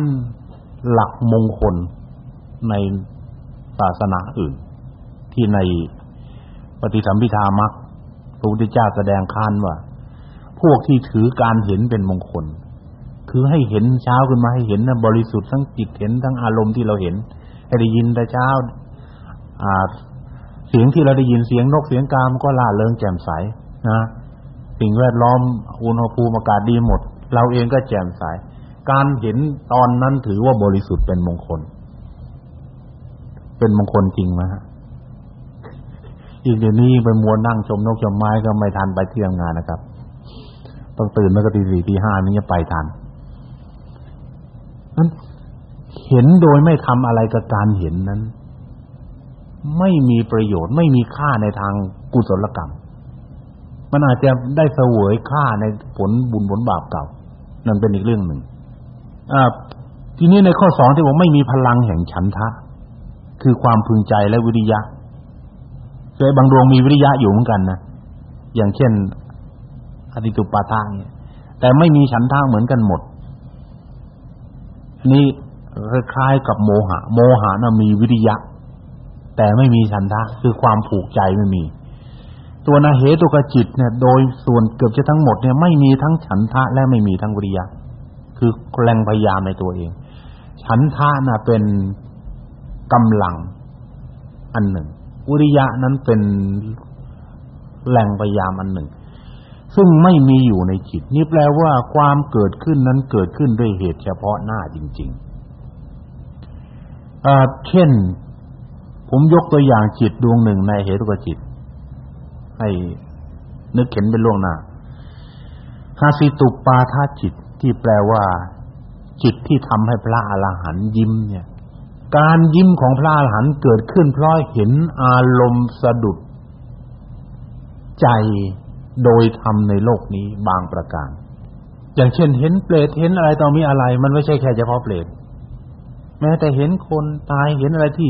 หลักมงคลในศาสนาอื่น ที่ในปฏิสัมพิธามักพระพุทธเจ้าแสดงค้านว่า พวกที่ถือการเห็นเป็นมงคล คือให้เห็นเช้าขึ้นมาให้เห็นนะบริสุทธิ์ทั้งจิตเห็นทั้งอารมณ์ที่เราเห็นให้ได้ยินแต่เช้า อ่า เสียงที่เราได้ยินเสียงนกเสียงกามันก็ล่าเริงแจ่มใสนะสิ่งแวดล้อมอุณหภูมิอากาศดีหมด เราเองก็แจ่มใส การเห็นตอนนั้นถือว่าบริสุทธิ์เป็นมงคล เป็นมงคลจริงไหมฮะอีกเดี๋ยวนี้ไปมัวนั่งชมนกชมไม้ก็ไม่ทันไปเที่ยงงานนะครับต้องตื่นแล้วก็ตีสี่ตีห้านี้จะไปทันนั้นเห็นโดยไม่ทำอะไรกับการเห็นนั้น ไม่มีประโยชน์ ไม่มีค่าในทางกุศลกรรม มันอาจจะได้เสวยค่าในผลบุญผลบาปเก่า นั่นเป็นอีกเรื่องหนึ่งทีนี้ในข้อสองที่บอกไม่มีพลังแห่งฉันทะ คือความพึงใจและวิริยะเคยบางดวงมีวิริยะอยู่เหมือนกันนะอย่างเช่นอติตุปาทางเนี่ย แต่ไม่มีฉันทะเหมือนกันหมดนี่คล้ายกับโมหะ โมหะน่ะมีวิริยะ แต่ไม่มีฉันทะคือความผูกใจไม่มี ตัวนาเหตุกจิตเนี่ยโดยส่วนเกือบจะทั้งหมดเนี่ยไม่มีทั้งฉันทะและไม่มีทั้งวิริยะ คือแรงพยายามในตัวเอง ฉันทะน่ะเป็นกำลังอันหนึ่งวิริยะนั้นเป็นแรงพยายามอันหนึ่ง ซึ่งไม่มีอยู่ในจิต นี่แปลว่าความเกิดขึ้นนั้นเกิดขึ้นด้วยเหตุเฉพาะหน้าจริง ๆเช่น ผมยกตัวอย่างจิตดวงหนึ่งในเหตุกจิต ให้นึกเห็นเป็นล่วงหน้าฮาสิตุปาทาจิตที่แปลว่า จิตที่ทำให้พระอรหันต์ยิ้มเนี่ย การยิ้มของพระอรหันต์เกิดขึ้นเพราะเห็นอารมณ์สะดุด ใจโดยทำในโลกนี้บางประการ อย่างเช่น เห็นเปรตเห็นอะไรต่อมีอะไร มันไม่ใช่แค่เฉพาะเปรตแม้แต่เห็นคนตายเห็นอะไรที่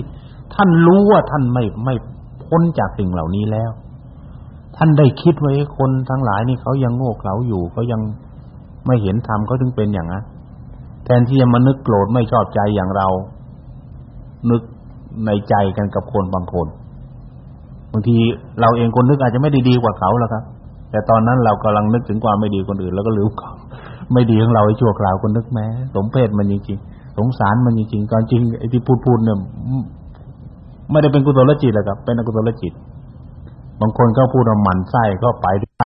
ท่านรู้ว่าท่านไม่ไม่พ้นจากสิ่งเหล่านี้แล้ว ท่านได้คิดไว้คนทั้งหลายนี่เขายังโง่เขลาอยู่เขายังไม่เห็นธรรมเขาถึงเป็นอย่างนั้นแทนที่จะมานึกโกรธไม่ชอบใจอย่างเรา นึกในใจกันกับคนบางคนบางทีเราเองคนนึกอาจจะไม่ได้ดีกว่าเขาแล้วครับ แต่ตอนนั้นเรากำลังนึกถึงความไม่ดีคนอื่น แล้วก็ลืมเขาไม่ดีของเราไอ้ชั่วคราวคนนึกแม้สมเพศมันจริงๆสงสารมันจริงๆก่อนจริงไอ้ที่พูดๆเนี่ย ไม่ได้เป็นกุศลจิตหรอกครับ เป็นอกุศลจิต บางคนก็พูดว่าหมันไส้ก็ไปด้วย